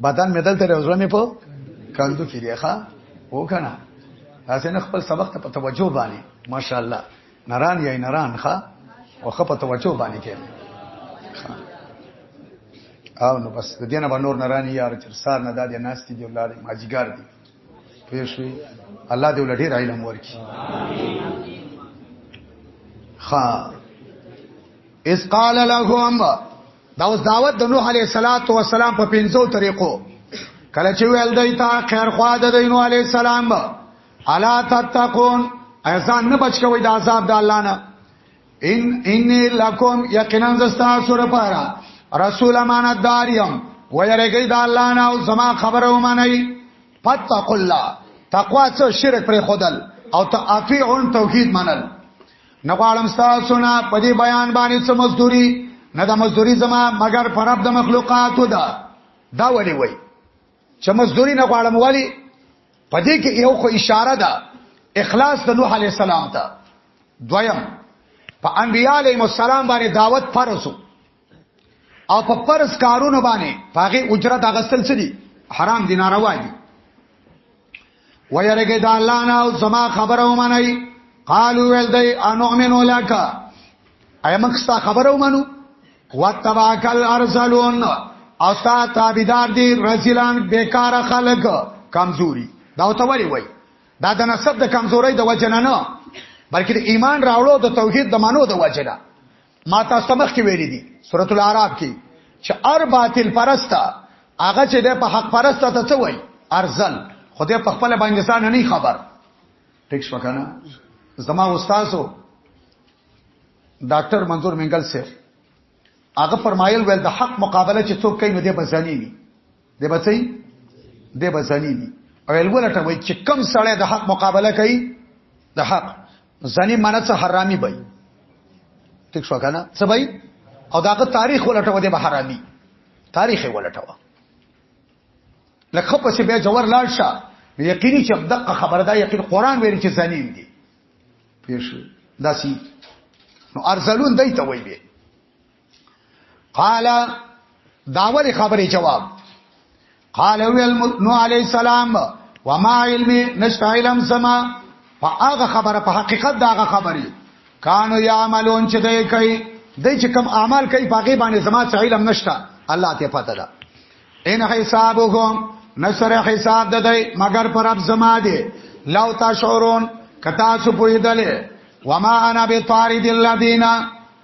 بدن مې دلته دی زړه مې په کندو کې دی ښا وکنه تاسو نه خپل سبق ته په توجه باندې ماشاءالله نران یا نران ښا او خپل توجه باندې کې او نو بس د دینه باندې نور نران یار چې سار نه دادې ناس دي الله دې ماجیګار دي پوه شئ الله دې ولډې علم ورکړي خا اس قال لهم دا اوس دعوت د نوح علیه السلام په پنځو طریقو کله چې ویل دی تا خیر خوا د نوح علیه السلام الا تتقون احسان نه بچ کوي د عذاب د الله نه ان ان لکم یقینا زستا سره پارا رسول امانتدار یم ويرګی د الله نه او زما خبره ومني فتق الله تقوا څو شرک پر خودل او تعفیعون توحید منل نه غواړم تاسو نه په دې بیان باندې څه مزدوري نه د مزدوري زما مگر پر رب د مخلوقاتو ده دا ولي وای چې مزدوري نه غواړم ولی په دې کې یو خو اشاره ده اخلاص د نوح علی السلام ته دویم په انبیاء علیهم السلام باندې دعوت فرض او په فرض کارونه باندې پاغه اجرت اغستل څه دي حرام دي ناروا دي ويرګه د الله نه او زما خبره ومني قالو ول دی انؤمنو لك ايمک ستا خبره ومنو وتباکل ارسلون او ستا تابیدار دی رسولان بیکار خلق کمزوري دا ته وری وای دا د نسب د کمزوري د وجنه نه بلکې د ایمان راوړو د توحید د مانو د وجنه ما تاسو ته مخکې ویلي دي سورۃ الاعراف کې چې ار باطل پرستا هغه چې د په حق پرستا ته څه وای ارزل خدای په خپل باندې ځان نه خبر ټیک شو کنه زما استادو ډاکټر منظور منګل سیف هغه فرمایل ول د حق مقابله چې څوک کوي نو دې بزانی وي دی بچي دی بزنی دي او الګول ته وای چې کم سړی د حق مقابله کوي د حق ځنی منڅ حرامي بای ټیک شو کنه څه بای او داغه تاریخ ولټو دی به حرامي تاریخ ولټو لکه په سی به جوور لاړ شه یقیني چې دقه خبره ده یقین قران ویل چې ځنی دي پیښ داسي نو ارزلون دای ته وای به قال داور خبرې جواب قال ویل نو علی السلام وما علمي نشته علم سما فاغه خبره په حقیقت داغه خبره کانو یعملون چې دوی کوي د چې کوم اعمال کوي پاګې باندې زما څه علم نشته الله ته پته ده ان حسابهم نشر حساب ده دی مگر پر اب زما دی لو تشعرون کتا سو پویدل وما انا بطارد الذین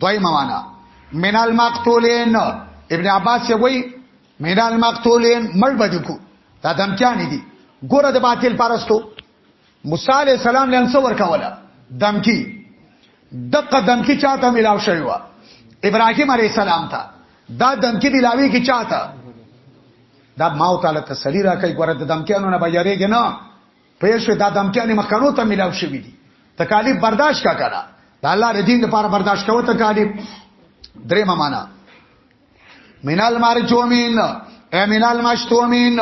دویمه معنا من المقتولین ابن عباس وی من المقتولین مړ بدکو دا دمکیانی دي ګوره د باطل پرستو موسی علی السلام لن څور کوله دمکی دغه دمکی چاته ملاو شوی و ابراهیم علی السلام ته دا دمکی ملاوی کی چاته دا ما تعالی تسلی را کوي ګوره د دمکیانو نه بجریږي نه پوه شو دا دمکیانې مخکنو ته ملاو شوې دي تکالیف برداشت کا کړه د الله د دین لپاره برداشت کوو تکالیف درې معنا مینال مار چومین اے مینال مشتومین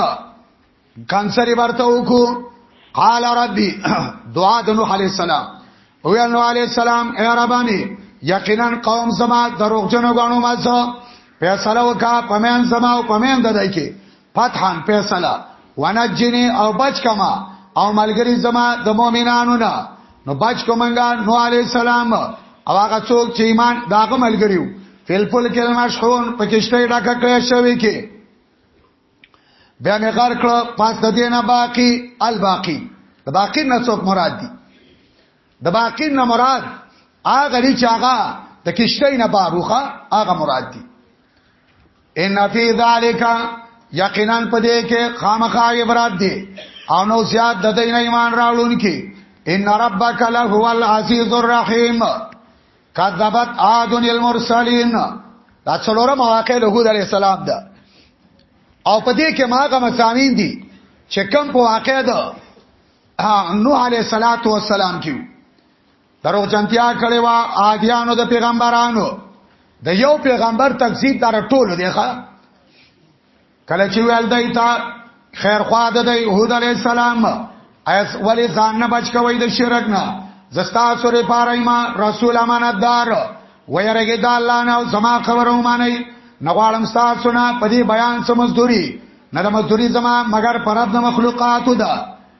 کانسری ورته وکړو قال ربي دعا د نوح عليه السلام او نوح عليه السلام اے ربانی یقینا قوم زما دروغجن غانو مازه فیصله وکا پمن زما او پمن ددای کی فتحا فیصله ونجنی او بچ کما او ملګری زما د مؤمنانو نه نو بچ کومنګا نو علی السلام او هغه څوک چې ایمان داغه ملګریو فلفل کل مشحون په کشته ډکه کړی شوی کې بیا می غر کړه پس د دینه باقی الباقی د باقی نه څوک مراد دی د باقی نه مراد هغه لري چې هغه د کشته نه باروخه هغه مراد دی ان فی ذالک یقینا پدې کې خامخا عبرت دی او نو زیاد د دین ایمان راوړونکي ان ربک له هو العزیز الرحیم کذبت عاد المرسلین دا څلوره مواقع له هود علی السلام ده او پدې کې ماګه مسامین دي چې کم په واقع ده نوح علی السلام کیو درو جنتیا کړي وا عادیانو د پیغمبرانو د یو پیغمبر تکذیب دار ټول دی ښا کله چې ویل دای تا خیر خوا د دی هود علی السلام ایس ولی ځان نه بچ کوي د شرک نه زستا سره پاره ما رسول امانتدار ويرګه د الله نه او سما خبرو مانی نغوالم ستا سنا پدی بیان سمزدوری نه د مزدوری زما مگر پرد مخلوقاتو ده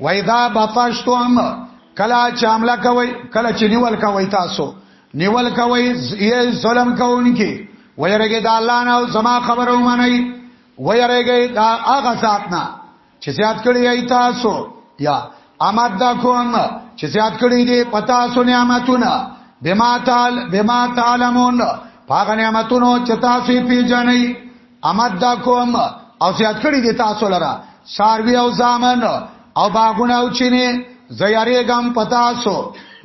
وایدا بطشتم کلا چاملا کوي کلا چې نیول کوي تاسو نیول کوي یې ظلم کوونکی ويرګي د الله نه او زما خبرو منئ ويرګي دا هغه ذات نه چې زیات کړی ای تاسو یا امد دا کوم چې زیات کړی دی پتا سو نعمتونه بما تعال بما تعلمون پاګه نعمتونو چې تاسو پیژنئ امد دا کوم او زیات کړی دی تاسو لره ساروی او زامن او باغونه او چینه زیاره ګم پتا سو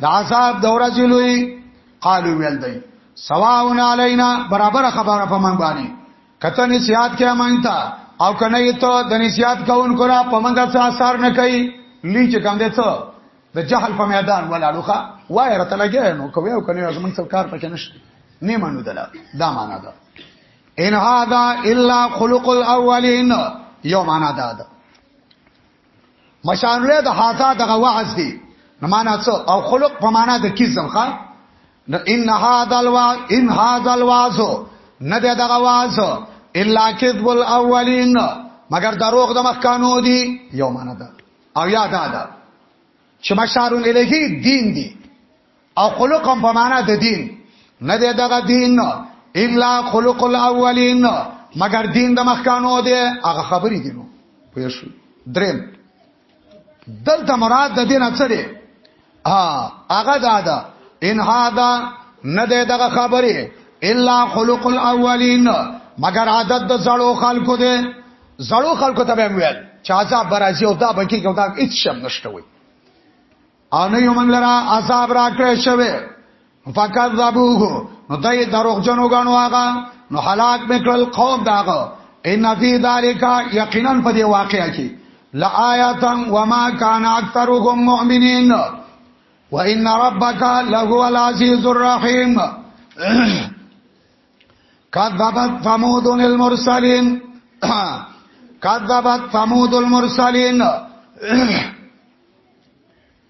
د عذاب دورا جلوی قالو ویل دی سواون علینا برابر خبره په من باندې کته نسیات کیا مانتا او کنه ته د نسیات کون کرا په منګه څه اثر نه کوي لی چې کم دې څه د جهل په میدان ولاړوخه وای رته لګیا نو کوي او کنه زمون څو کار پکې نشته نه مانو دلا دا معنا ده ان هذا الا خلق الاولین یو معنا دا ده مشانله د هاذا دغه وعظ دی نو معنا څه او خلق په معنا د کیزم ښا نو ان هاذا الواز ان هاذا الواز نه ده دغه واز الا کذب الاولین مگر دروغ د مخکانو دی یو معنا ده او یاد ده چې مشارون الیه دین دی او خلق هم په معنا د دین نه دی دغه دین الا خلق الاولین مگر دین د مخکانو دی هغه خبرې دي نو پوه شو درم دلته مراد د دین څه دی ها هغه دا ده ان هاذا نه دی دغه خبرې الا خلق الاولین مگر عادت د زړو خلکو دی زړو خلکو ته به ویل چې عذاب برازي او دا بکی کو دا هیڅ شم نشته وي او نه یو منګ لرا عذاب را کړی شوی فقط ذبوه نو دای دروغ جنو غنو هغه نو هلاک میکل قوم داغه ان فی ذالک یقینا په دی واقعیا کې لآیاتن وما کان اکثرهم مؤمنین وان ربک لهو العزیز الرحیم کذبت ثمود المرسلین کذبت ثمود المرسلین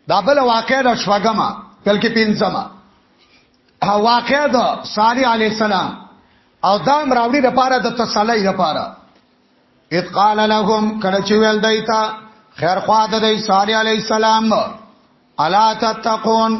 دا بل واقع د شوګما بلکې پنځما واقع د صالح علی السلام او دا مراوړي د پاره د تسلی د پاره اذ قال لهم کله چې ویل دایتا خیر خوا د صالح علی السلام الا تتقون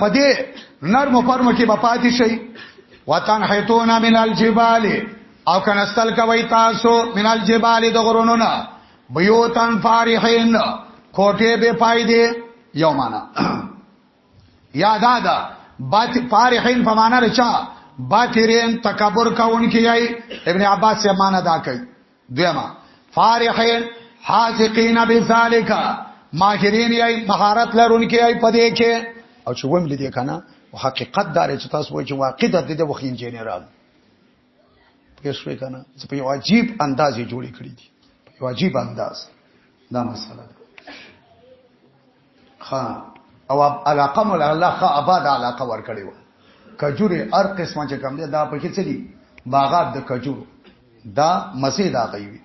په دې نرم پرمو کې بپاتې شي وطن حیتونا من الجبال او کنستل کوي تاسو من الجبال د غرونو نه بيوتن فارحين کوټه به پایدې یو معنا یاد ادا بات فارحين په معنا رچا باترین تکبر کون کیای ابن عباس یې معنا دا کوي دیمه فارحین حاذقین بذالک ماهرین یی مهارت لرونکي یی پدې کې او چې ومل دي کنه او حقیقت دار چې تاسو وایي چې واقع د دې وخت انجنیرال پېښوي کنه چې په یو عجیب انداز یې جوړې کړې دي په یو عجیب انداز دا مسله خا او علاقه مول الله خا آباد علاقه ور کړی و کجوري هر قسمه چې کم دي دا پکې څه دي باغات د کجور دا مزه دا غوي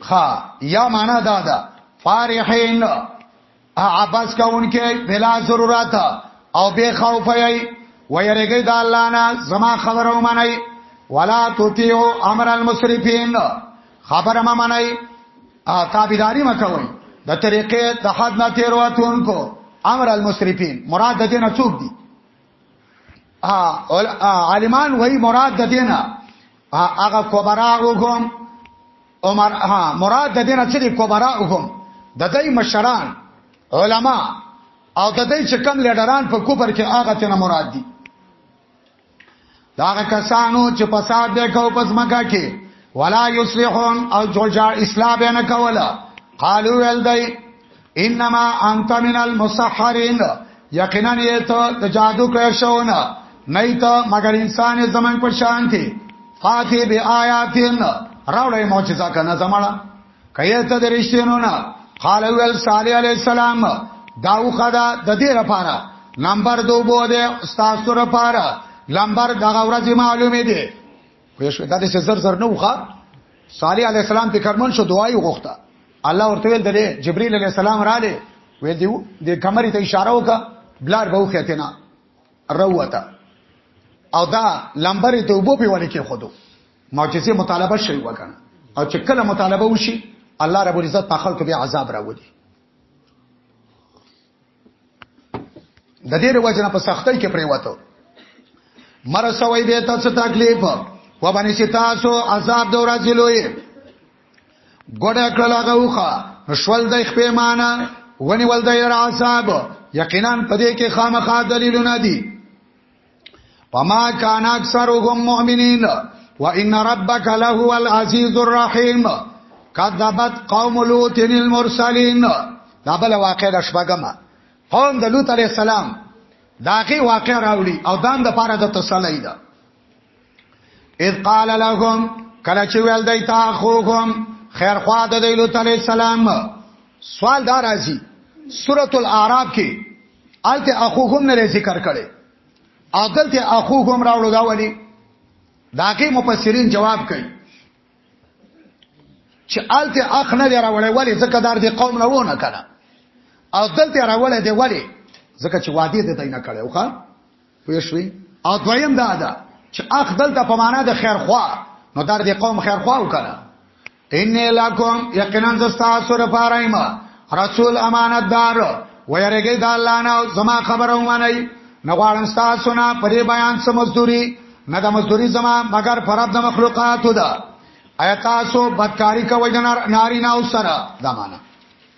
خا یا معنا دا دا فارحین عباس کاونکې بلا ضرورت او به خوف یی ويرګی دا الله نه زما خبرو منای ولا تطيعوا امر المسرفين خبره ما منای تابعداري مکوئ د طریقې د حد نه تیرواتونکو امر المسرفین مراد د دینه څوک دي عالمان وای مراد د دینه هغه کبرا وګم عمر ها مراد د دینه چې کبرا وګم د دې مشران علما او د دې چې کم لیډران په کوپر کې هغه ته مراد دي داغه کسانو چې فساد وکاو پس مکه کې ولا یصلحون او جوجا اصلاح به نه کوله قالو ول دی انما انت من المسحرین یقینا یې ته د جادو کړې شونه نه ته مگر انسان زمنګ په شان دی فاتح به آیاتین راوړې معجزه کنه زمړه کایه ته درشتینو نه قال ویل صالح علی السلام داو خدا د دې لپاره نمبر 2 بو دې تاسو لپاره نمبر دغه ورځ معلومه دي پوه شو دا د سزر زر نه وخه صالح علی السلام ته کرمن شو دعای وغوښته الله ورته ویل دله جبرئیل علی السلام را لې ویل دی د کمرې ته اشاره وکړه بلار به وخته نه روته او دا لمبرې ته وبو په ولې کې خودو معجزه مطالبه شوی وکړه او چې کله مطالبه وشي الله رب العزت په خلکو به عذاب راوړي د دې وجنه په سختۍ کې پریوته مرسوي به تاسو تکلیف و باندې چې تاسو عذاب د ورځې لوی ګډه کړل هغه وخه نشول د خپېمانه ونی ول د عذاب یقینا په دې کې خامخا دلیلونه دي وما كان اكثرهم مؤمنين وان ربك لهو العزيز الرحيم كذبت قوم لوط المرسلين دا بل واقع د شپګم قوم د لوط عليه السلام داغه واقع راوړي او دام د پاره د تسلی ده اذ قال لهم کله چې ویل دای تا خوهم خیر خوا د دیلو تعالی سلام سوال دار ازي سورۃ الاعراف کې الته اخوهم نه ذکر کړي عدالته اخوهم راوړو دا ولي داګه مفسرین جواب کوي چې الته اخ نه راوړی ولی ځکه دار دي قوم نه ونه کړه او دلته راوړی دی ولی ځکه چې وادي د دینه کړي وخا پوه شوي او دویم دا ده چې اخ دلته په معنا د خیر خوا نو در دې قوم خیر خوا وکړه ان لکم یقینا زستا سره پارایم رسول امانت دار ويرګي د الله نه زما خبره ومني نغواړم تاسو نه پرې بیان سم مزدوري نه د مزدوري زما مگر پرب د مخلوقات ده ایا تاسو بدکاری کوي د ناری نه اوسره دا معنا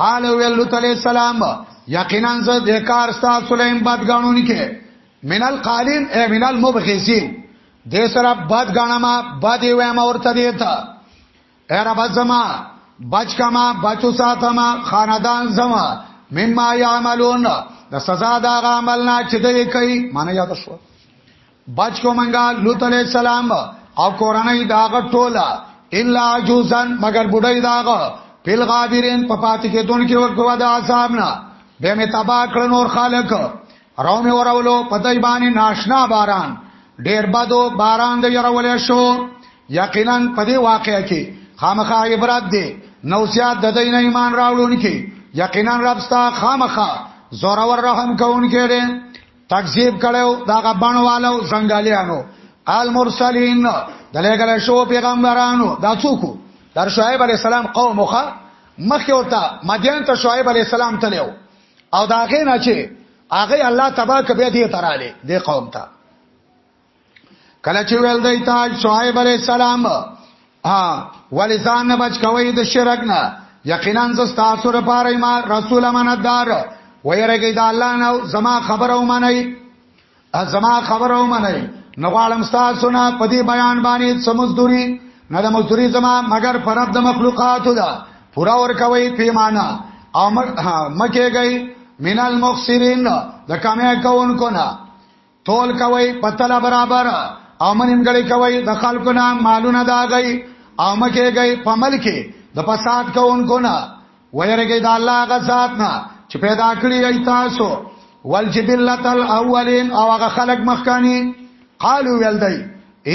قال ویل لوط علیہ السلام یقینا زه د کار ستا سلیم بد غاڼونی کې من القالین ای من المبخسین د سره بد غاڼه ما بد وایم ورته دی ته ای رب زما بچ کما بچو ساتما خاندان زما مما یعملون د سزا دا عمل نه چې دوی کوي معنی یاد شو بچ کو منګه لوط علی السلام او کورنۍ داغه ټوله الا جوزن مگر بډای داغه پیل غابرین په پاتې کې دون کې ورکو دا عذاب نه به می تبا کړ نور خالق راو می ورولو پدای باندې ناشنا باران ډیر بدو باران د يرول شو یقینا په دې واقعې کې خامخا عبرت دی نو زیات د دین ایمان راوړونکي یقینا رب ستا خامخا زورور رحم کوونکی دی تکذیب کړو دا غبنوالو زنګالیانو المرسلین دلګل شو پیغمبرانو دا څوک در شعیب علی السلام قوم مخه مخه ورته مدین ته شعیب علی السلام تلو او دا غې نه چې هغه الله تبارک به دې تراله دې قوم ته کله چې ویل دی ته شعیب علی السلام ها ولسان نه بچ کوي د شرک نه یقینا زستا سره پاره ما رسول امانتدار ويرګی دا الله نو زما خبر او منای زما خبر او منای نو غالم تاسو نه پدی بیان باندې سمزدوري نه د مزدوري زما مگر فرد د مخلوقات دا پورا ور کوي پیمانه او مکه گئی من المخسرین د کمه کون کو نه تول کوي پتل برابر او منیم غړي کوي د خلکو نه مالونه دا غي او مکه غي په ملک د فساد کوونکو نه ويرګي د الله غزاد نه چې پیدا کړی ای تاسو والجبلت الاولین او هغه خلق مخکانی قالو ولدی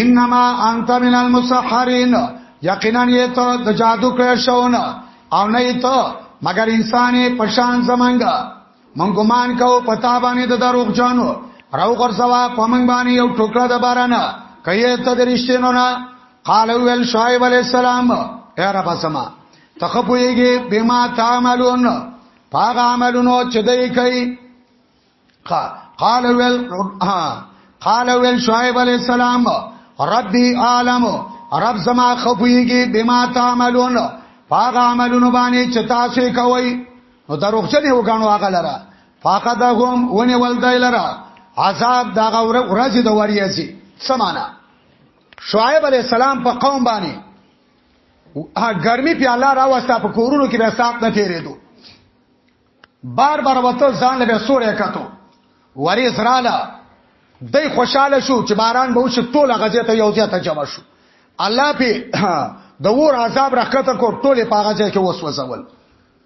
انما انت من المسحرین یقینا یې ته د جادو کړ شونه او نه ته مگر انسان پشان زمنګ من ګمان کو پتا باندې د دروغ جانو راو قرسوا پمن باندې یو ټوکړه د باران کایه ته د رښتینو نه قال ویل شعیب علی السلام اے رب سما تخپویږي بما تعملون پاغ عملونو چې دای کوي قال ویل قال ویل شعیب علی السلام ربي عالم رب زما خپویږي بما تعملون پاغ عملونو باندې چې تاسو کوي نو دا روغچن یو غاڼو هغه لره فاقدهم ونی ولدای لره عذاب دا غور ورځ د وریځي سمانا شعیب علی السلام په قوم باندې ها ګرمي په الله را واسطه په کورونو کې به سات نه تیرېدو بار بار وته ځان له سورې کتو وری زراله دای خوشاله شو چې باران به وشي ټوله غزه ته یو ځای ته جمع شو الله په د ور عذاب راکته کو ټوله پاغه ځای کې وسوسول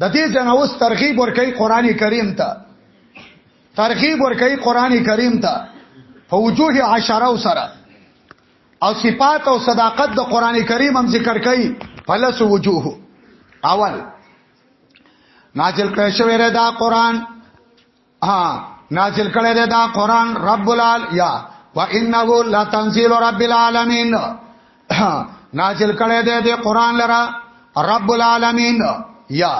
د دې ځنه اوس ترغیب ورکړي قران کریم ته ترغیب ورکړي قران کریم ته په وجوه عشره او سره او صفات او صداقت د قران کریم هم ذکر کړي فلس وجوه اول نازل کړی شوی دا قران ها نازل کړی دی دا قران رب العال یا وانه لتنزيل رب العالمین نازل کړی دی د قران لرا رب العالمین یا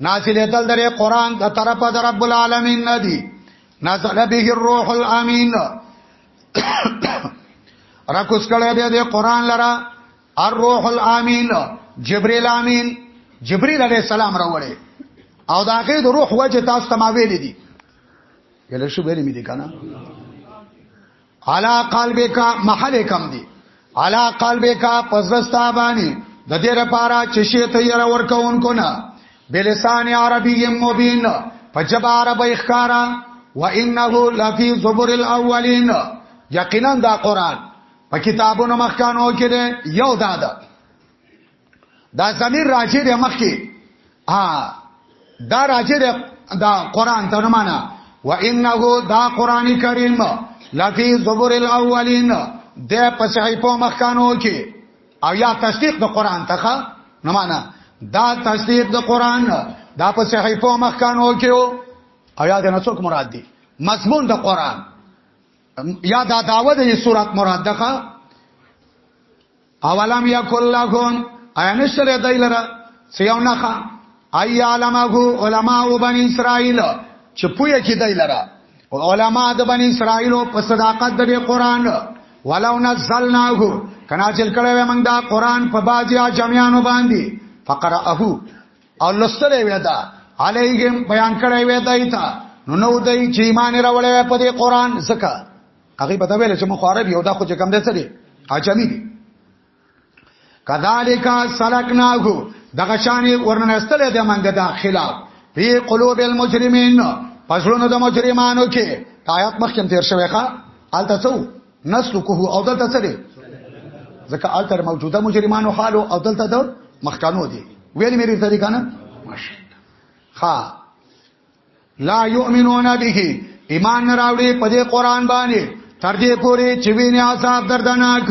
نازل دل درې قران د طرفه د رب العالمین ندی نازل به الروح الامین را کوس کړی دی د قران لرا الروح الامین جبرئیل امین جبرئیل علیہ السلام راوړي او دا غي د روح وجه تاسو ته ما ویل دي یله شو ویل می دي کنه علا قلبک محل کم دي علا قلبک پزستا باندې د دې لپاره چې شی ته یې ورکوونکو نه بلسان عربی مبین فجب عربی اخکارا و انه لفی زبر الاولین یقینا دا قران په کتابونو مخکانو کې ده یو دا ده دا زمير راځي د مخ کې ها دا راځي د دا قران ته معنا وانه دا قران کریم لفی زبر الاولین د پسای په مخکانو کې او یا تصدیق د قران ته نه معنا دا تصدیق د قران دا په صحیفو مخکانو کې او یا د نسوک مراد دی مضمون د قران یا دا داوه د صورت مراد دغه اولم یکل لهم عین شر دایلرا سیونخه ای علمه علماء بنی اسرائیل چې پوهه کې دایلرا علماء د بنی اسرائیل په صداقت د قرآن ولو نزلناه کنا چل کړه موږ دا قرآن په باجیا جمعانو باندې فقرأه او لستلې وې دا علیهم بیان کړی وې دای تا نو نو دای چې ایمان راولې په دې قران زکه هغه په دا ویل چې مخارب یو دا خو چې کم دې څه دي اچمی دي کذالک سلکناه دغه شانې ورنستلې د منګه دا خلاف فی قلوب المجرمین پسلونو د مجرمانو کې آیات مخکې تیر شوی ښا الته څو نسلکه او دلته څه دی ځکه التر موجوده مجرمانو حال او دلته د مخکانو دی ویل مې رسالي کنه ماشاءالله ها لا یؤمنون به ایمان نه راوړي په دې قران باندې تر دې پوري چې ویني عذاب دردناک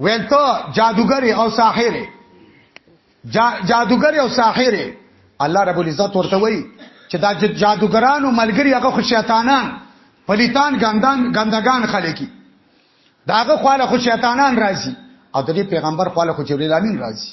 ویل ته جادوګر او ساحر جا جادوګر او ساحر الله رب العزت ورته وایي چې دا جادوګرانو ملګری هغه خو شیطانان پلیتان ګندان ګندگان خلکی داغه خواله خو شیطانان راځي او د پیغمبر خواله خو جبرئیل امین راځي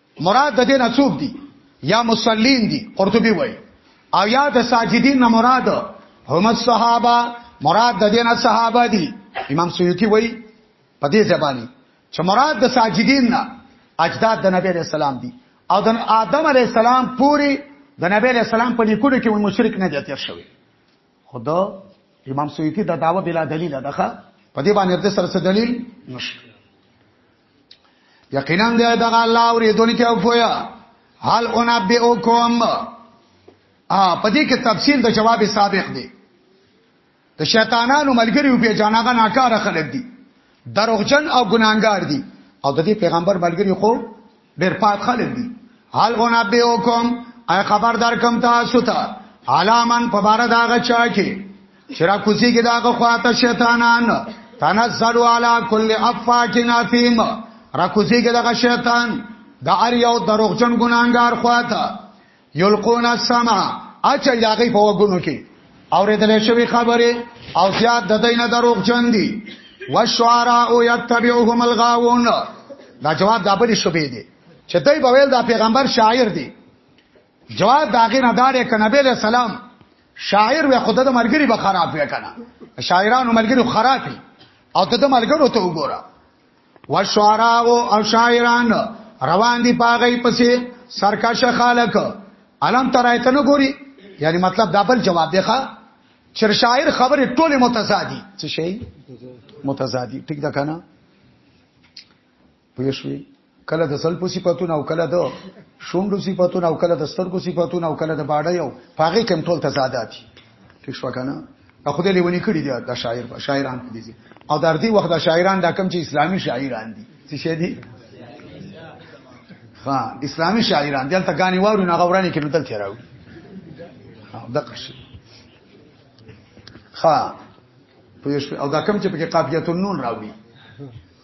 مراد د دې نه څوک دي یا مصلین دي قرطبي وایي او یا د ساجدین نه مراد هم الصحابه مراد د دې نه صحابه دي امام سیوطي وایي په دې ځبانی چې مراد د ساجدین نه اجداد د نبی رسول سلام دي او د آدم علی السلام پوری د نبی علی السلام په لیکلو کې مشرک نه دي تیر شوی خدا امام سیوطي دا داوا بلا دلیل ده ښه په دې باندې د سره دلیل نشته یقینا دی دغه الله اوریدونکو او پویا حال انبئکم ا پدې کې تفصیل د جواب سابق دی د شیطانانو ملګریو په جناغه ناکاره خلک دي دروغجن او ګناګار دي او د دې پیغمبر ملګری خو ډېر پاک خلک دي حال انبئکم ای خبر در کوم تاسو ته علامن په بار داغه چا کې چرا کوسی کې داغه خواته شیطانان تنزل علی کل افاک نافیم را کوسی کې داغه شیطان د ار یو دروغجن ګناګار خواته یلقون السما اچا یاغي په وګونو کې اوریدل شوی خبره او زیاد د دینه دروغجن دي والشعراء يتبعهم الغاوون دا جواب د بل شوبې دي چې دوی بویل دا پیغمبر شاعر دي جواب دا غیر نه دار کنه بیل سلام شاعر وې خدای د ملګری به خراب وې کنه شاعرانو ملګری خرابي او ته د ملګرو ته وګوره وشعراء او شاعران روان دي پاغې پسې سرکش خالق علم ترایته نه ګوري یعنی مطلب دا بل جواب دی ښا چې شاعر خبره ټوله متضادي څه شي متضادي ټیک ده کنه پوه شوي کله د سلپو صفاتونه او کله د شونډو صفاتونه او کله د سترګو صفاتونه او کله د باډه یو پاغه کم ټول تزادات ټیک شو کنه اخو دې لیونی کړی دی د شاعر شاعران دي او در دې وخت د شاعران دا کم چې اسلامي شاعران دي څه شي دي ها اسلامي شاعران دلته غاني وارو نه غوراني کې نو دلته راو دقه شي ها پوه شو او دا کم چې په کې قافیه النون راوړي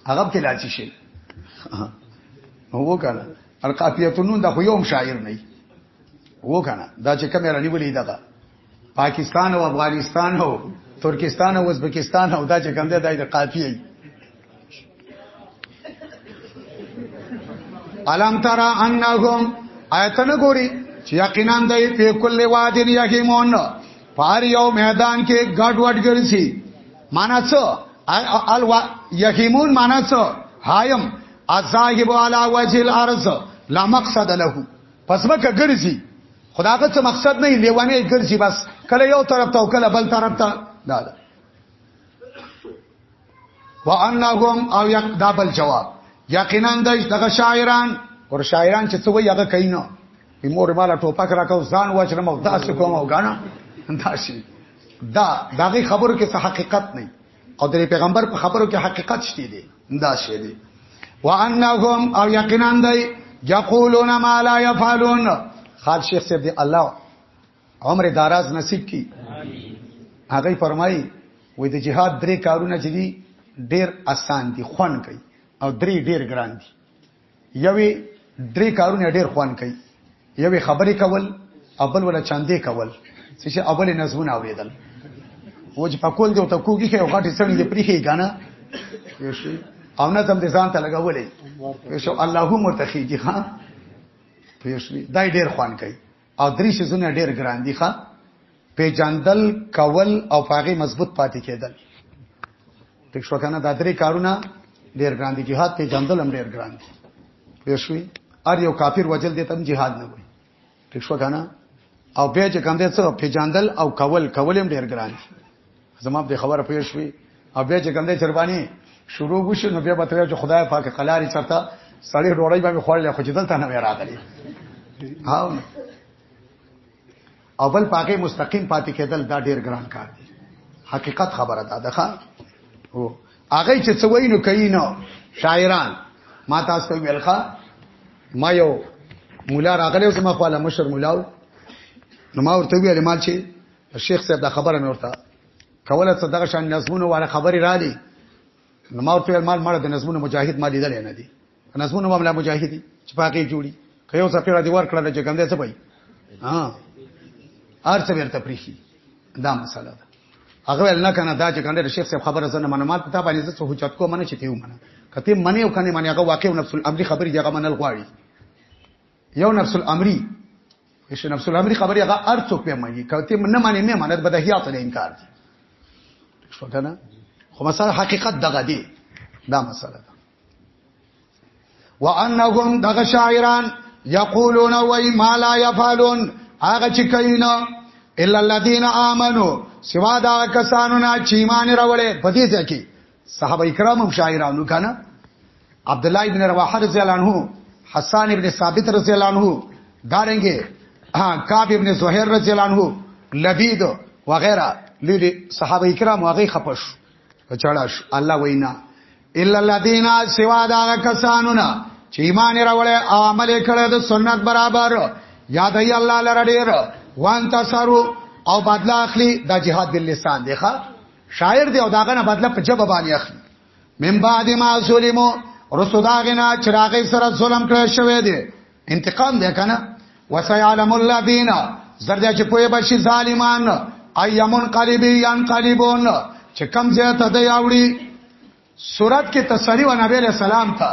هغه کې لاچی شي هو کنه القافیتون دا خو یوم شاعر نه وو کنه دا چې کومه رانی ولې دغه پاکستان او افغانستان او ترکستان او ازبکستان او دا چې کوم دی دا د قافیه علم ترى انهم آیتن ګوري چې یقینا دای په کل وادین یهمون پار یو میدان کې ګډ وډ ګرځي معنا څه الوا یهیمون معنا څه هایم الذاهب علی وجه الارض لا مقصد له پس مکه ګرځي خداغه څه مقصد نه لیوانه ګرځي بس کله یو طرف ته او کله بل طرف ته دا ده وانهم او یک دابل جواب یقینا دغه شاعران ور شاعران چې څه وایي هغه کوي نه مور مال ټوپک راکاو ځان واچنم او داسې کوم او غاڼه داسې دا داغه خبرو کې څه حقیقت نه او د پیغمبر په خبرو کې حقیقت شته دي دا شی دي وانهم او یقینا دی یقولون ما لا يفعلون خال شیخ صاحب دی الله عمر داراز نصیب کی هغه فرمایي وې د جهاد درې کارونه چې دي ډېر اسان دي خون کوي او درې ډېر ګران دي یوې درې کارونه ډېر خوان کوي یوې خبرې کول اول ولا چاندې کول چې اول نظمونه اوریدل و چې په کول دی او ته کوګي خو غټي سړي دې پریخي غانا یشي او نه تم دې ځان ته لګولې یشو اللهم تخیږي ها پېښوي دای ډېر خوان کوي او درې سيزونه ډېر ګران دي ښا پیجاندل کول او پاغه مضبوط پاتې کېدل ټیک شو کنه دا درې کارونه ډېر ګران دي jihad پیجاندل هم ډېر ګران دي پېښوي ار یو کافر وجل دي تم jihad نه وي ټیک شو کنه او به چې کم دې څه پیجاندل او کول کول هم ډېر ګران دي زما په خبره پوه شوي او بیا چې ګندې چرباني شروع وشي نو بیا به ته چې خدای پاک قلاري چرته سړی ډوړی به خوړل خو چې دلته نه راغلی ها او بل پاکه مستقیم پاتې کېدل دا ډیر ګران کار دی حقیقت خبره ده دغه او هغه چې څه وینو کوي نو شاعران ما تاسو ته ویلخه ما یو مولا راغلی او زما خپل مشر مولاو نو ما ورته ویل مال چې شیخ صاحب دا خبره مې ورته کوله څه دغه شان نظمونه واره خبري را دي نو ما ورته مال مړه د نظمونه مجاهد ما لیدل نه دي نظمونه معاملې مجاهدي چې پاکي جوړي که یو سفیر دی ور کړل چې ګنده څه پي ها هر څه ورته پریخي دا مسله ده هغه نه کنه دا چې ګنده شیخ صاحب خبره زنه منه مال پتا باندې څه حجت کو منه چې تیو منه کته منه او کنه منه هغه واقع نفس الامر خبري دغه منل غواړي یو نفس الامری چې نفس الامری خبره هغه ارڅوک په معنی کته نه معنی نه معنی بدهیات له انکار دي شو کنه خو مثلا حقیقت دغه دی دا مسله ده وانهم دغه شاعران یقولون وای ما لا يفعلون هغه چې کینا الا الذين امنوا سوا دا کسانو نه چې ایمان راوړې په دې ځکه صحابه کرام هم شاعرانو کنه عبد الله ابن رواحه رضی الله عنه حسان ابن ثابت رضی الله عنه دارنګه کعب ابن زهیر رضی الله عنه لبید وغیرہ لری صحابه کرام هغه خپش چړاش الله وینا الا الذين سوا دا کسانونه چې ایمان راوړل او عمل کړل د سنت برابر یاد ای الله لره ډیر وان تاسو او بدلا اخلي د جهاد باللسان دی ښا شاعر دی او داغه نه بدله په جبه باندې اخلي من بعد ما ظلمو رسو داغه نه چراغ سره ظلم کړی شوی دی انتقام دی کنه وسيعلم الذين زرد چې پوهه بشي ظالمان ايمن قلبي يان قلبون چې کم زه ته دی اوړي صورت کې تسری و نبی له سلام ته